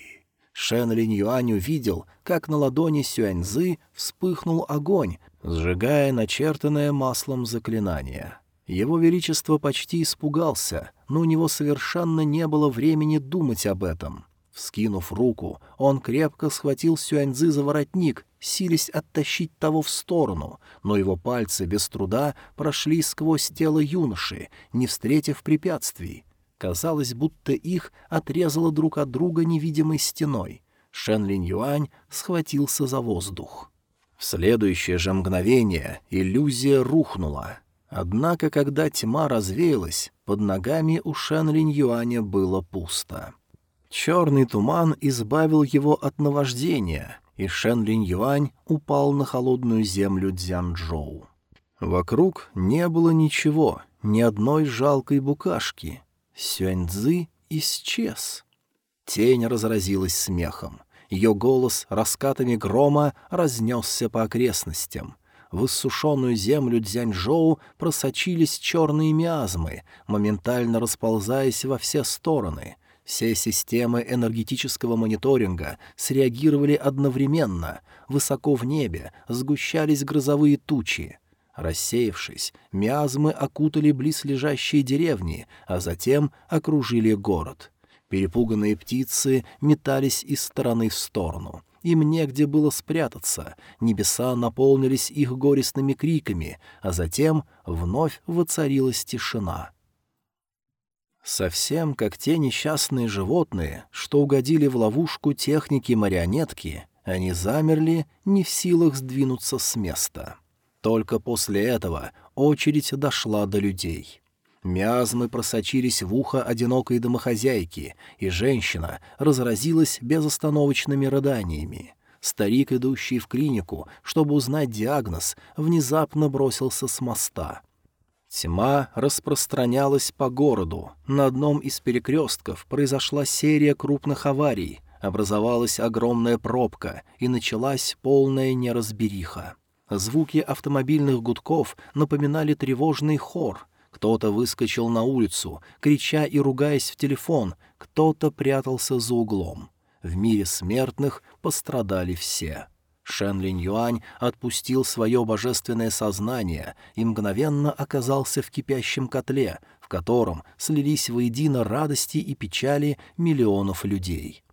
Шен Линь Юань увидел, как на ладони Сюаньзы вспыхнул огонь, сжигая начертанное маслом заклинание. Его Величество почти испугался, но у него совершенно не было времени думать об этом. Вскинув руку, он крепко схватил Сюаньзы за воротник, сились оттащить того в сторону, но его пальцы без труда прошли сквозь тело юноши, не встретив препятствий. Казалось, будто их отрезало друг от друга невидимой стеной. Шен Линь Юань схватился за воздух. В следующее же мгновение иллюзия рухнула. Однако, когда тьма развеялась, под ногами у Шен Линь Юаня было пусто. Черный туман избавил его от наваждения, и Шен Линь Юань упал на холодную землю Дзянчжоу. Вокруг не было ничего, ни одной жалкой букашки — Сюаньцзы исчез. Тень разразилась смехом. Ее голос раскатами грома разнесся по окрестностям. В иссушенную землю Дзяньжоу просочились черные миазмы, моментально расползаясь во все стороны. Все системы энергетического мониторинга среагировали одновременно. Высоко в небе сгущались грозовые тучи. Рассеявшись, миазмы окутали близлежащие деревни, а затем окружили город. Перепуганные птицы метались из стороны в сторону. Им негде было спрятаться, небеса наполнились их горестными криками, а затем вновь воцарилась тишина. Совсем как те несчастные животные, что угодили в ловушку техники-марионетки, они замерли, не в силах сдвинуться с места. Только после этого очередь дошла до людей. Миазмы просочились в ухо одинокой домохозяйки, и женщина разразилась безостановочными рыданиями. Старик, идущий в клинику, чтобы узнать диагноз, внезапно бросился с моста. Тьма распространялась по городу. На одном из перекрестков произошла серия крупных аварий, образовалась огромная пробка и началась полная неразбериха. Звуки автомобильных гудков напоминали тревожный хор. Кто-то выскочил на улицу, крича и ругаясь в телефон, кто-то прятался за углом. В мире смертных пострадали все. Шен Линь Юань отпустил свое божественное сознание и мгновенно оказался в кипящем котле, в котором слились воедино радости и печали миллионов людей.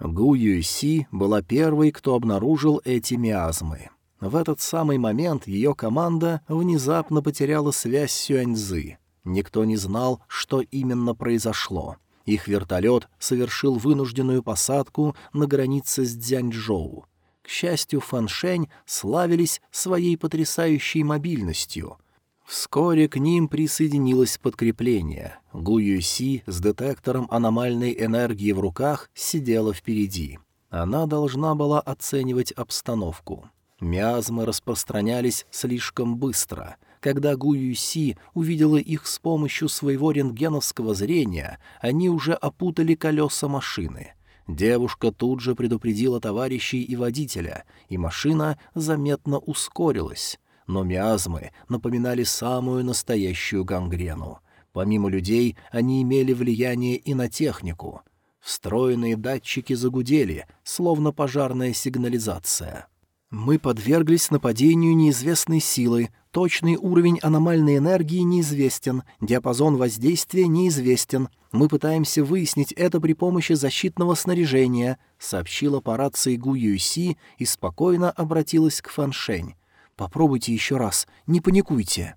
Гу Юйси была первой, кто обнаружил эти миазмы. В этот самый момент ее команда внезапно потеряла связь с Сюаньзы. Никто не знал, что именно произошло. Их вертолет совершил вынужденную посадку на границе с Дзяньчжоу. К счастью, Фаншень славились своей потрясающей мобильностью. Вскоре к ним присоединилось подкрепление. Гу Юси с детектором аномальной энергии в руках сидела впереди. Она должна была оценивать обстановку. Миазмы распространялись слишком быстро. Когда Гу Юси увидела их с помощью своего рентгеновского зрения, они уже опутали колеса машины — Девушка тут же предупредила товарищей и водителя, и машина заметно ускорилась. Но миазмы напоминали самую настоящую гангрену. Помимо людей, они имели влияние и на технику. Встроенные датчики загудели, словно пожарная сигнализация. Мы подверглись нападению неизвестной силы, точный уровень аномальной энергии неизвестен, диапазон воздействия неизвестен. Мы пытаемся выяснить это при помощи защитного снаряжения», — сообщила по рации Гу Юйси и спокойно обратилась к Фаншень. «Попробуйте еще раз, не паникуйте».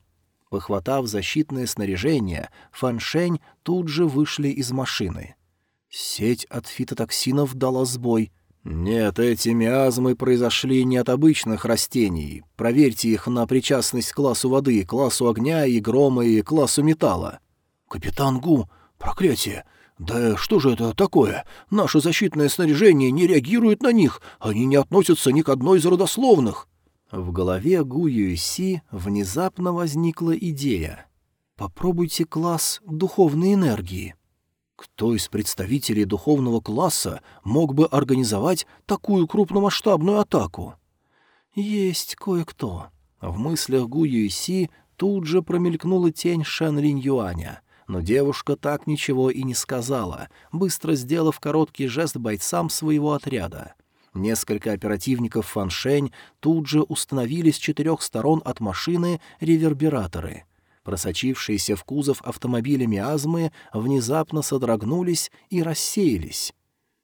Похватав защитное снаряжение, Фаншень тут же вышли из машины. Сеть от фитотоксинов дала сбой — «Нет, эти миазмы произошли не от обычных растений. Проверьте их на причастность к классу воды, классу огня и грома и классу металла». «Капитан Гу, проклятие! Да что же это такое? Наше защитное снаряжение не реагирует на них, они не относятся ни к одной из родословных». В голове Гу Юйси внезапно возникла идея. «Попробуйте класс духовной энергии». Кто из представителей духовного класса мог бы организовать такую крупномасштабную атаку? Есть кое-кто. В мыслях Гу Юйси тут же промелькнула тень Шэн Линь Юаня, но девушка так ничего и не сказала, быстро сделав короткий жест бойцам своего отряда. Несколько оперативников Фаншень тут же установили с четырех сторон от машины ревербераторы — Просочившиеся в кузов автомобиля миазмы внезапно содрогнулись и рассеялись.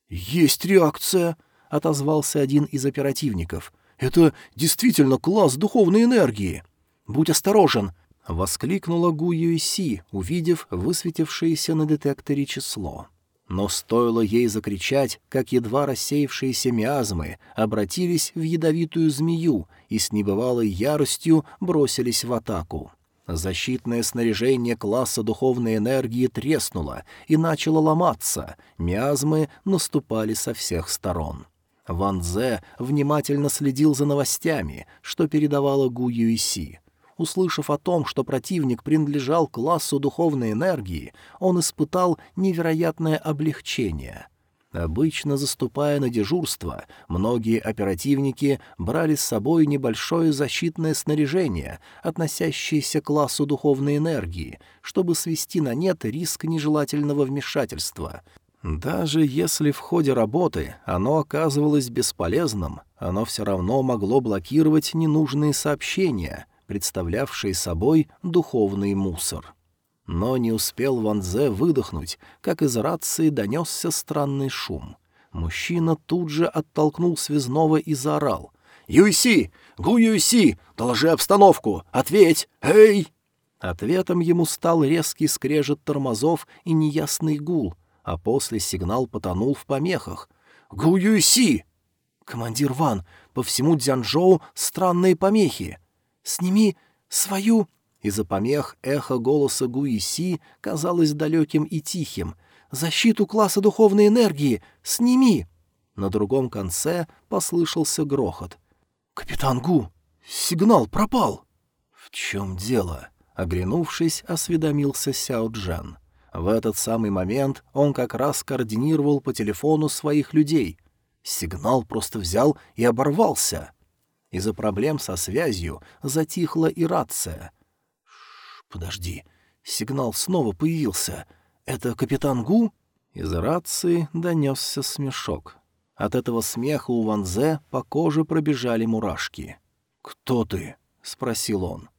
«Есть реакция!» — отозвался один из оперативников. «Это действительно класс духовной энергии!» «Будь осторожен!» — воскликнула Гу Юйси, увидев высветившееся на детекторе число. Но стоило ей закричать, как едва рассеявшиеся миазмы обратились в ядовитую змею и с небывалой яростью бросились в атаку. Защитное снаряжение класса духовной энергии треснуло и начало ломаться, миазмы наступали со всех сторон. Ван Зе внимательно следил за новостями, что передавала Гу Юйси. Услышав о том, что противник принадлежал классу духовной энергии, он испытал невероятное облегчение. Обычно, заступая на дежурство, многие оперативники брали с собой небольшое защитное снаряжение, относящееся к классу духовной энергии, чтобы свести на нет риск нежелательного вмешательства. Даже если в ходе работы оно оказывалось бесполезным, оно все равно могло блокировать ненужные сообщения, представлявшие собой духовный мусор. Но не успел Ван Зе выдохнуть, как из рации донесся странный шум. Мужчина тут же оттолкнул связного и заорал. «Юйси! Гу Юйси! Доложи обстановку! Ответь! Эй!» Ответом ему стал резкий скрежет тормозов и неясный гул, а после сигнал потонул в помехах. «Гу Юйси!» «Командир Ван, по всему Дзянчжоу странные помехи. Сними свою...» Из-за помех эхо голоса Гуиси казалось далеким и тихим. «Защиту класса духовной энергии! Сними!» На другом конце послышался грохот. «Капитан Гу! Сигнал пропал!» «В чем дело?» — оглянувшись, осведомился Сяо Джан. В этот самый момент он как раз координировал по телефону своих людей. Сигнал просто взял и оборвался. Из-за проблем со связью затихла и рация — Подожди, сигнал снова появился. Это капитан Гу? Из рации донесся смешок. От этого смеха у Ванзе по коже пробежали мурашки. «Кто ты?» — спросил он.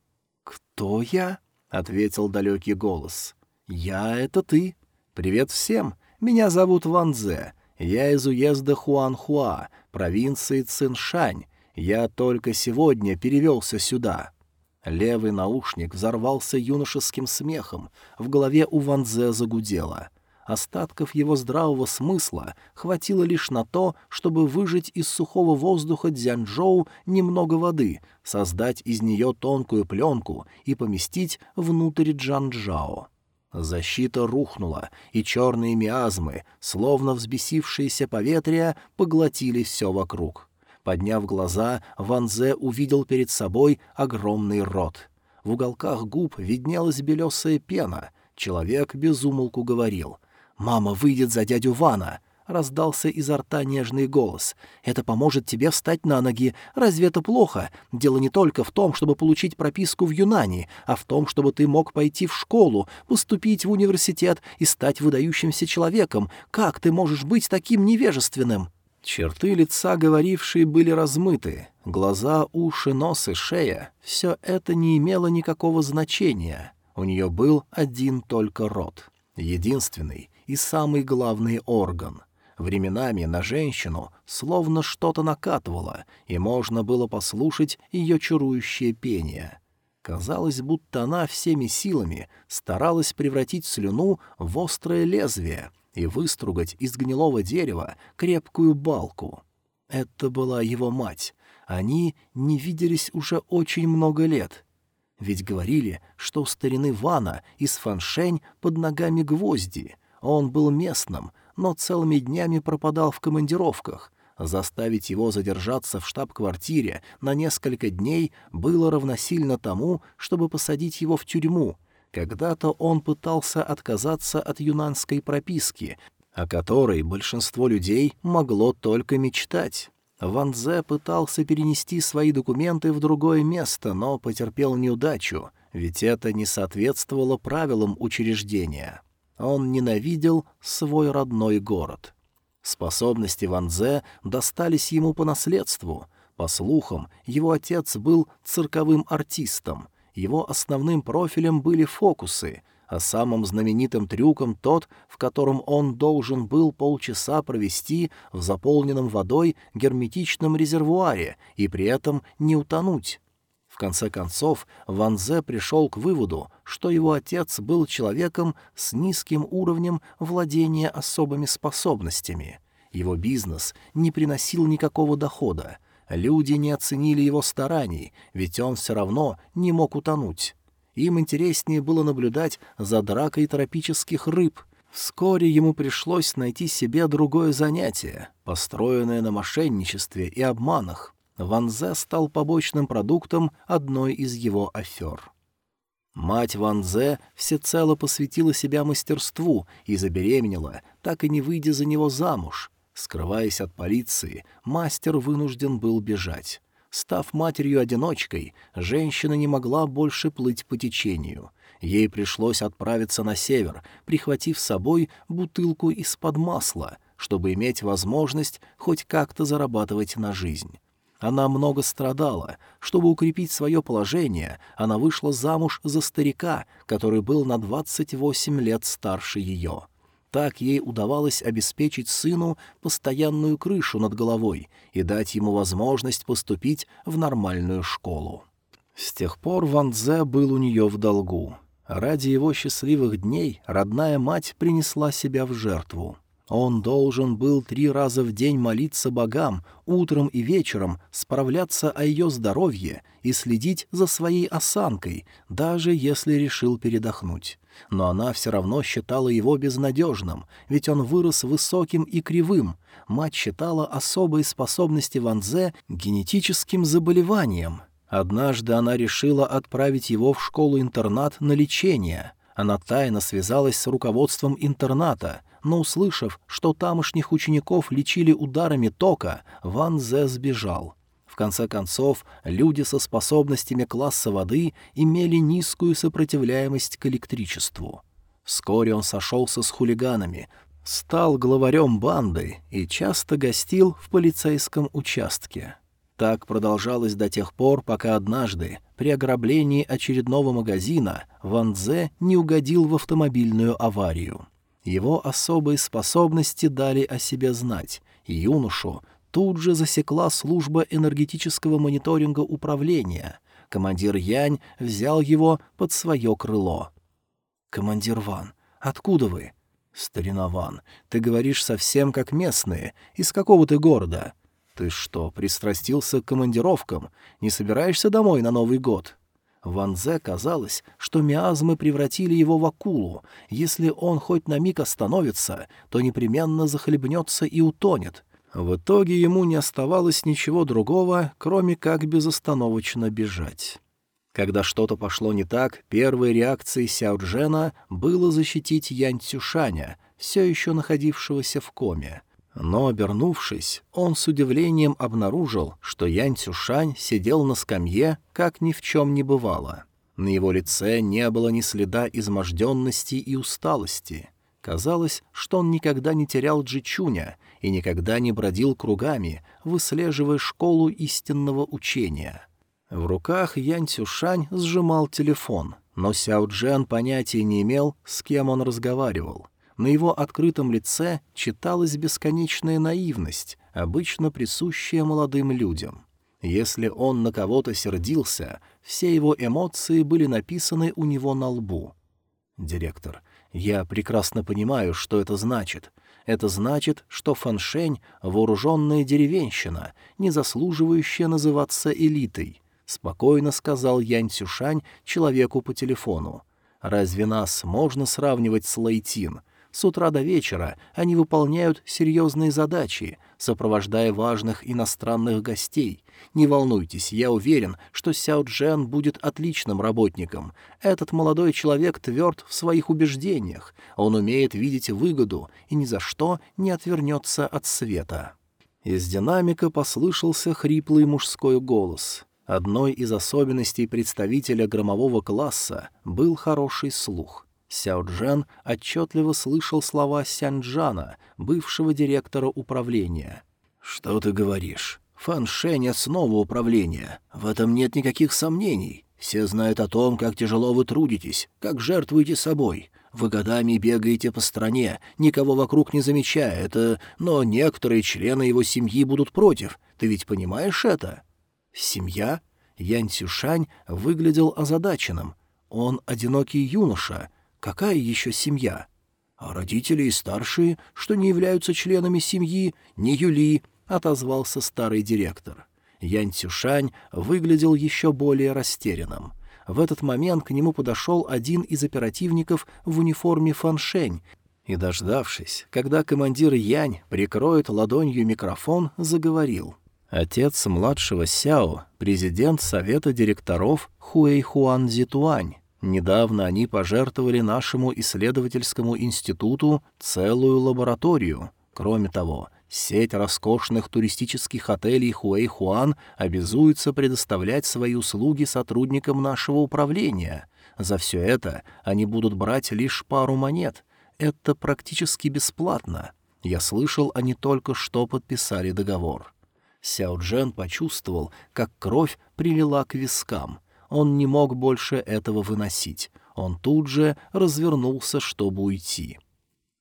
«Кто я?» — ответил далекий голос. «Я — это ты. Привет всем. Меня зовут Ванзе. Я из уезда Хуанхуа, провинции Циншань. Я только сегодня перевелся сюда». Левый наушник взорвался юношеским смехом, в голове у Ванзе загудело. Остатков его здравого смысла хватило лишь на то, чтобы выжать из сухого воздуха Дзянчжоу немного воды, создать из нее тонкую пленку и поместить внутрь Джанчжао. Защита рухнула, и черные миазмы, словно взбесившиеся поветрия, поглотили все вокруг. Подняв глаза, Ван Зе увидел перед собой огромный рот. В уголках губ виднелась белесая пена. Человек безумолку говорил. «Мама выйдет за дядю Вана!» Раздался изо рта нежный голос. «Это поможет тебе встать на ноги. Разве это плохо? Дело не только в том, чтобы получить прописку в Юнани, а в том, чтобы ты мог пойти в школу, поступить в университет и стать выдающимся человеком. Как ты можешь быть таким невежественным?» Черты лица говорившей были размыты, глаза, уши, нос и шея — все это не имело никакого значения. У нее был один только рот, единственный и самый главный орган. Временами на женщину словно что-то накатывало, и можно было послушать ее чарующее пение. Казалось, будто она всеми силами старалась превратить слюну в острое лезвие — и выстругать из гнилого дерева крепкую балку. Это была его мать. Они не виделись уже очень много лет. Ведь говорили, что у старины Вана из Фаншень под ногами гвозди. Он был местным, но целыми днями пропадал в командировках. Заставить его задержаться в штаб-квартире на несколько дней было равносильно тому, чтобы посадить его в тюрьму — когда-то он пытался отказаться от юнанской прописки, о которой большинство людей могло только мечтать. Ван Зе пытался перенести свои документы в другое место, но потерпел неудачу, ведь это не соответствовало правилам учреждения. Он ненавидел свой родной город. Способности Ван Зе достались ему по наследству. По слухам, его отец был цирковым артистом — его основным профилем были фокусы, а самым знаменитым трюком тот, в котором он должен был полчаса провести в заполненном водой герметичном резервуаре и при этом не утонуть. В конце концов, Ван Зе пришел к выводу, что его отец был человеком с низким уровнем владения особыми способностями. Его бизнес не приносил никакого дохода — Люди не оценили его стараний, ведь он все равно не мог утонуть. Им интереснее было наблюдать за дракой тропических рыб. Вскоре ему пришлось найти себе другое занятие, построенное на мошенничестве и обманах. Ванзе стал побочным продуктом одной из его афер. Мать Ван Зе всецело посвятила себя мастерству и забеременела, так и не выйдя за него замуж. Скрываясь от полиции, мастер вынужден был бежать. Став матерью-одиночкой, женщина не могла больше плыть по течению. Ей пришлось отправиться на север, прихватив с собой бутылку из-под масла, чтобы иметь возможность хоть как-то зарабатывать на жизнь. Она много страдала. Чтобы укрепить свое положение, она вышла замуж за старика, который был на 28 лет старше ее. Так ей удавалось обеспечить сыну постоянную крышу над головой и дать ему возможность поступить в нормальную школу. С тех пор Ван Дзе был у нее в долгу. Ради его счастливых дней родная мать принесла себя в жертву. Он должен был три раза в день молиться богам, утром и вечером справляться о ее здоровье и следить за своей осанкой, даже если решил передохнуть. Но она все равно считала его безнадежным, ведь он вырос высоким и кривым. Мать считала особые способности Ванзе генетическим заболеванием — Однажды она решила отправить его в школу-интернат на лечение. Она тайно связалась с руководством интерната, но, услышав, что тамошних учеников лечили ударами тока, Ван Зе сбежал. В конце концов, люди со способностями класса воды имели низкую сопротивляемость к электричеству. Вскоре он сошелся с хулиганами, стал главарем банды и часто гостил в полицейском участке. Так продолжалось до тех пор, пока однажды, при ограблении очередного магазина, Ван Дзе не угодил в автомобильную аварию. Его особые способности дали о себе знать. Юношу тут же засекла служба энергетического мониторинга управления. Командир Янь взял его под свое крыло. «Командир Ван, откуда вы?» «Старина Ван, ты говоришь совсем как местные. Из какого ты города?» «Ты что, пристрастился к командировкам? Не собираешься домой на Новый год?» Ван Зе казалось, что миазмы превратили его в акулу. Если он хоть на миг остановится, то непременно захлебнется и утонет. В итоге ему не оставалось ничего другого, кроме как безостановочно бежать. Когда что-то пошло не так, первой реакцией Сяо Джена было защитить Янь Цюшаня, все еще находившегося в коме. Но, обернувшись, он с удивлением обнаружил, что Янь Цюшань сидел на скамье, как ни в чем не бывало. На его лице не было ни следа изможденности и усталости. Казалось, что он никогда не терял Джичуня и никогда не бродил кругами, выслеживая школу истинного учения. В руках Янь Цюшань сжимал телефон, но Сяо Джен понятия не имел, с кем он разговаривал — на его открытом лице читалась бесконечная наивность, обычно присущая молодым людям. Если он на кого-то сердился, все его эмоции были написаны у него на лбу. «Директор, я прекрасно понимаю, что это значит. Это значит, что Фаншень — вооруженная деревенщина, не заслуживающая называться элитой», — спокойно сказал Янь Цюшань человеку по телефону. «Разве нас можно сравнивать с Лайтин? С утра до вечера они выполняют серьезные задачи, сопровождая важных иностранных гостей. Не волнуйтесь, я уверен, что Сяо Джен будет отличным работником. Этот молодой человек тверд в своих убеждениях. Он умеет видеть выгоду и ни за что не отвернется от света. Из динамика послышался хриплый мужской голос. Одной из особенностей представителя громового класса был хороший слух. Сяо Джен отчетливо слышал слова Сянджана, бывшего директора управления. «Что ты говоришь? Фан Шэнь снова управление. В этом нет никаких сомнений. Все знают о том, как тяжело вы трудитесь, как жертвуете собой. Вы годами бегаете по стране, никого вокруг не замечая это, но некоторые члены его семьи будут против. Ты ведь понимаешь это?» «Семья?» Янь Цюшань выглядел озадаченным. Он одинокий юноша — Какая еще семья? А родители и старшие, что не являются членами семьи, не Юли, — отозвался старый директор. Янь Цюшань выглядел еще более растерянным. В этот момент к нему подошел один из оперативников в униформе фаншень и, дождавшись, когда командир Янь прикроет ладонью микрофон, заговорил. Отец младшего Сяо, президент совета директоров Хуэй Хуан Зитуань. Недавно они пожертвовали нашему исследовательскому институту целую лабораторию. Кроме того, сеть роскошных туристических отелей Хуэйхуан обязуется предоставлять свои услуги сотрудникам нашего управления. За все это они будут брать лишь пару монет. Это практически бесплатно. Я слышал, они только что подписали договор. Сяо Джен почувствовал, как кровь прилила к вискам — он не мог больше этого выносить. Он тут же развернулся, чтобы уйти.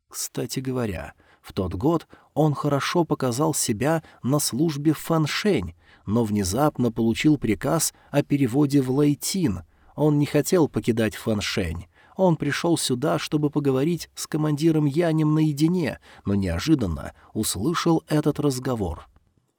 Кстати говоря, в тот год он хорошо показал себя на службе в Фаншень, но внезапно получил приказ о переводе в Лайтин. Он не хотел покидать Фаншень. Он пришел сюда, чтобы поговорить с командиром Янем наедине, но неожиданно услышал этот разговор.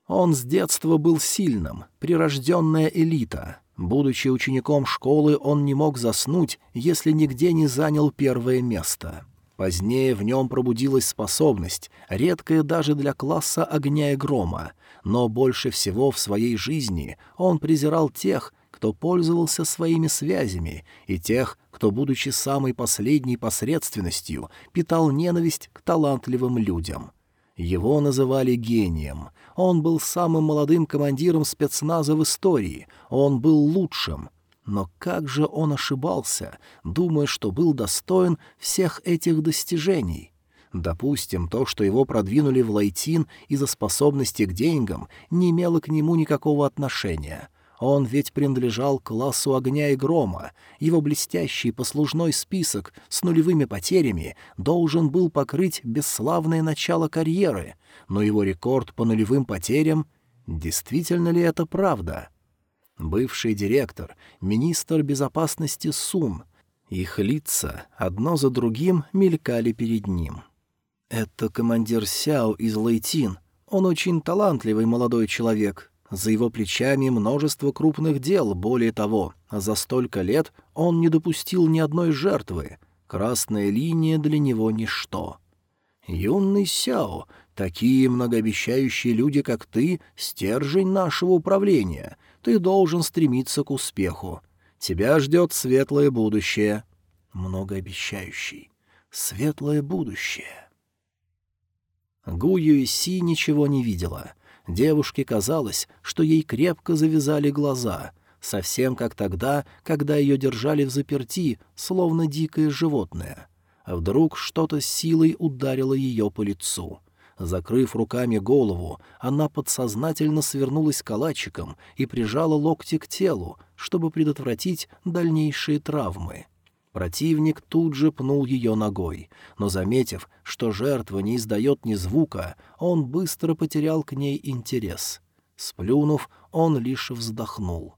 Он с детства был сильным, прирожденная элита. Будучи учеником школы, он не мог заснуть, если нигде не занял первое место. Позднее в нем пробудилась способность, редкая даже для класса огня и грома, но больше всего в своей жизни он презирал тех, кто пользовался своими связями, и тех, кто, будучи самой последней посредственностью, питал ненависть к талантливым людям. Его называли гением, он был самым молодым командиром спецназа в истории, он был лучшим. Но как же он ошибался, думая, что был достоин всех этих достижений? Допустим, то, что его продвинули в Лайтин из-за способности к деньгам, не имело к нему никакого отношения — он ведь принадлежал классу огня и грома. Его блестящий послужной список с нулевыми потерями должен был покрыть бесславное начало карьеры, но его рекорд по нулевым потерям... Действительно ли это правда? Бывший директор, министр безопасности Сун. Их лица одно за другим мелькали перед ним. «Это командир Сяо из Лейтин. Он очень талантливый молодой человек. За его плечами множество крупных дел, более того, за столько лет он не допустил ни одной жертвы. Красная линия для него — ничто. «Юный Сяо, такие многообещающие люди, как ты, — стержень нашего управления. Ты должен стремиться к успеху. Тебя ждет светлое будущее». Многообещающий. Светлое будущее. Гу Юйси ничего не видела — Девушке казалось, что ей крепко завязали глаза, совсем как тогда, когда ее держали в заперти, словно дикое животное. А вдруг что-то силой ударило ее по лицу. Закрыв руками голову, она подсознательно свернулась калачиком и прижала локти к телу, чтобы предотвратить дальнейшие травмы. Противник тут же пнул ее ногой, но, заметив, что жертва не издает ни звука, он быстро потерял к ней интерес. Сплюнув, он лишь вздохнул.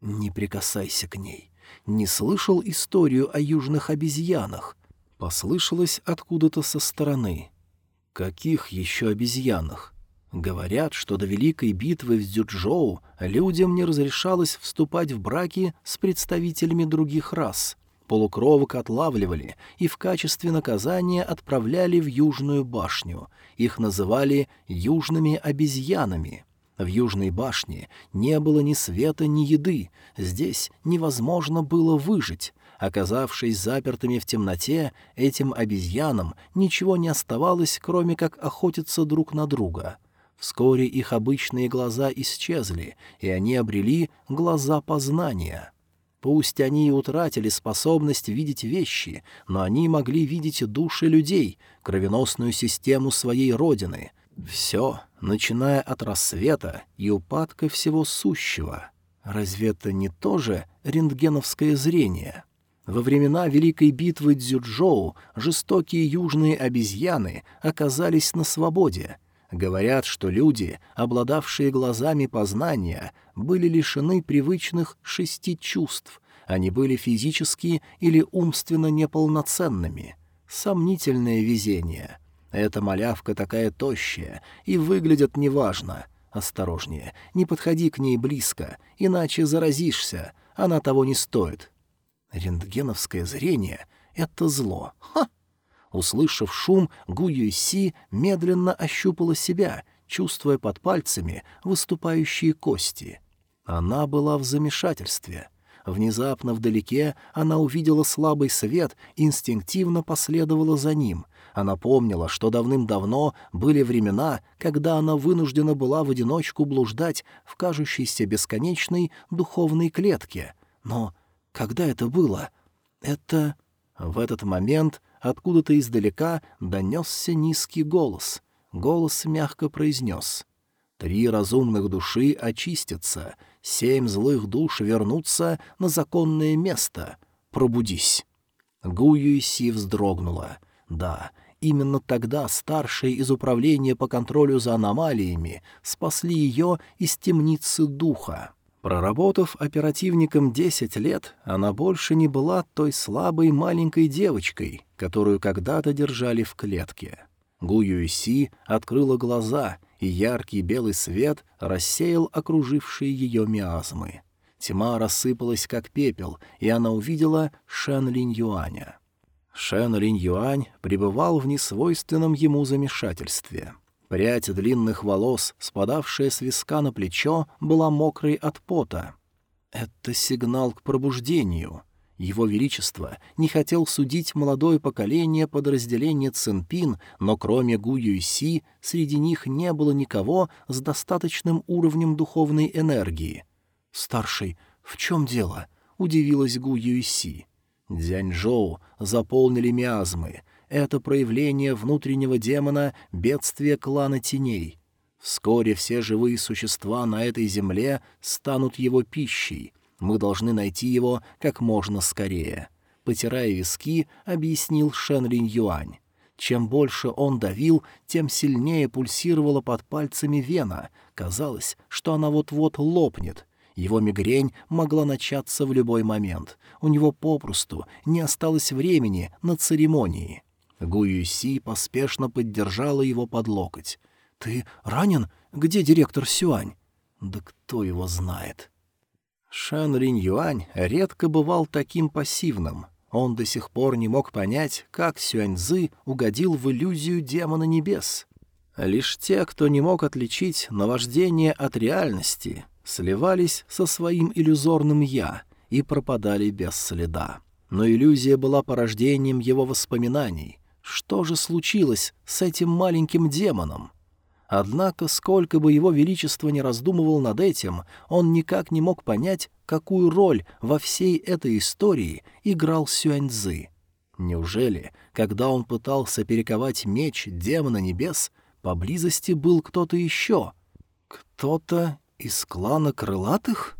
«Не прикасайся к ней. Не слышал историю о южных обезьянах?» Послышалось откуда-то со стороны. «Каких еще обезьянах?» Говорят, что до Великой битвы в Дзюджоу людям не разрешалось вступать в браки с представителями других рас. Полукровок отлавливали и в качестве наказания отправляли в Южную башню. Их называли «южными обезьянами». В Южной башне не было ни света, ни еды. Здесь невозможно было выжить. Оказавшись запертыми в темноте, этим обезьянам ничего не оставалось, кроме как охотиться друг на друга. Вскоре их обычные глаза исчезли, и они обрели глаза познания. Пусть они и утратили способность видеть вещи, но они могли видеть души людей, кровеносную систему своей родины. Все, начиная от рассвета и упадка всего сущего. Разве это не тоже рентгеновское зрение? Во времена Великой битвы Дзюджоу жестокие южные обезьяны оказались на свободе — Говорят, что люди, обладавшие глазами познания, были лишены привычных шести чувств. Они были физически или умственно неполноценными. Сомнительное везение. Эта малявка такая тощая и выглядит неважно. Осторожнее, не подходи к ней близко, иначе заразишься. Она того не стоит. Рентгеновское зрение — это зло. Ха! Услышав шум, Гу Юйси медленно ощупала себя, чувствуя под пальцами выступающие кости. Она была в замешательстве. Внезапно вдалеке она увидела слабый свет и инстинктивно последовала за ним. Она помнила, что давным-давно были времена, когда она вынуждена была в одиночку блуждать в кажущейся бесконечной духовной клетке. Но когда это было? Это... В этот момент откуда-то издалека донесся низкий голос. Голос мягко произнес. «Три разумных души очистятся, семь злых душ вернутся на законное место. Пробудись». Гу Юйси вздрогнула. Да, именно тогда старшие из управления по контролю за аномалиями спасли ее из темницы духа. Проработав оперативником десять лет, она больше не была той слабой маленькой девочкой, которую когда-то держали в клетке. Гу Юйси открыла глаза, и яркий белый свет рассеял окружившие ее миазмы. Тьма рассыпалась, как пепел, и она увидела Шэн Линь Юаня. Шэн Линь Юань пребывал в несвойственном ему замешательстве — Прядь длинных волос, спадавшая с виска на плечо, была мокрой от пота. Это сигнал к пробуждению. Его Величество не хотел судить молодое поколение подразделения Цинпин, но кроме Гу Юйси среди них не было никого с достаточным уровнем духовной энергии. «Старший, в чем дело?» — удивилась Гу Юйси. Дзяньжоу заполнили миазмы, это проявление внутреннего демона — бедствие клана теней. Вскоре все живые существа на этой земле станут его пищей. Мы должны найти его как можно скорее. Потирая виски, объяснил Шен Линь Юань. Чем больше он давил, тем сильнее пульсировала под пальцами вена. Казалось, что она вот-вот лопнет. Его мигрень могла начаться в любой момент. У него попросту не осталось времени на церемонии. Гуюси поспешно поддержала его под локоть. «Ты ранен? Где директор Сюань?» «Да кто его знает?» Шан Ринь Юань редко бывал таким пассивным. Он до сих пор не мог понять, как Сюаньзы угодил в иллюзию демона небес. Лишь те, кто не мог отличить наваждение от реальности, сливались со своим иллюзорным «я» и пропадали без следа. Но иллюзия была порождением его воспоминаний, что же случилось с этим маленьким демоном? Однако, сколько бы его величество не раздумывал над этим, он никак не мог понять, какую роль во всей этой истории играл Сюаньзы. Неужели, когда он пытался перековать меч демона небес, поблизости был кто-то еще? Кто-то из клана крылатых?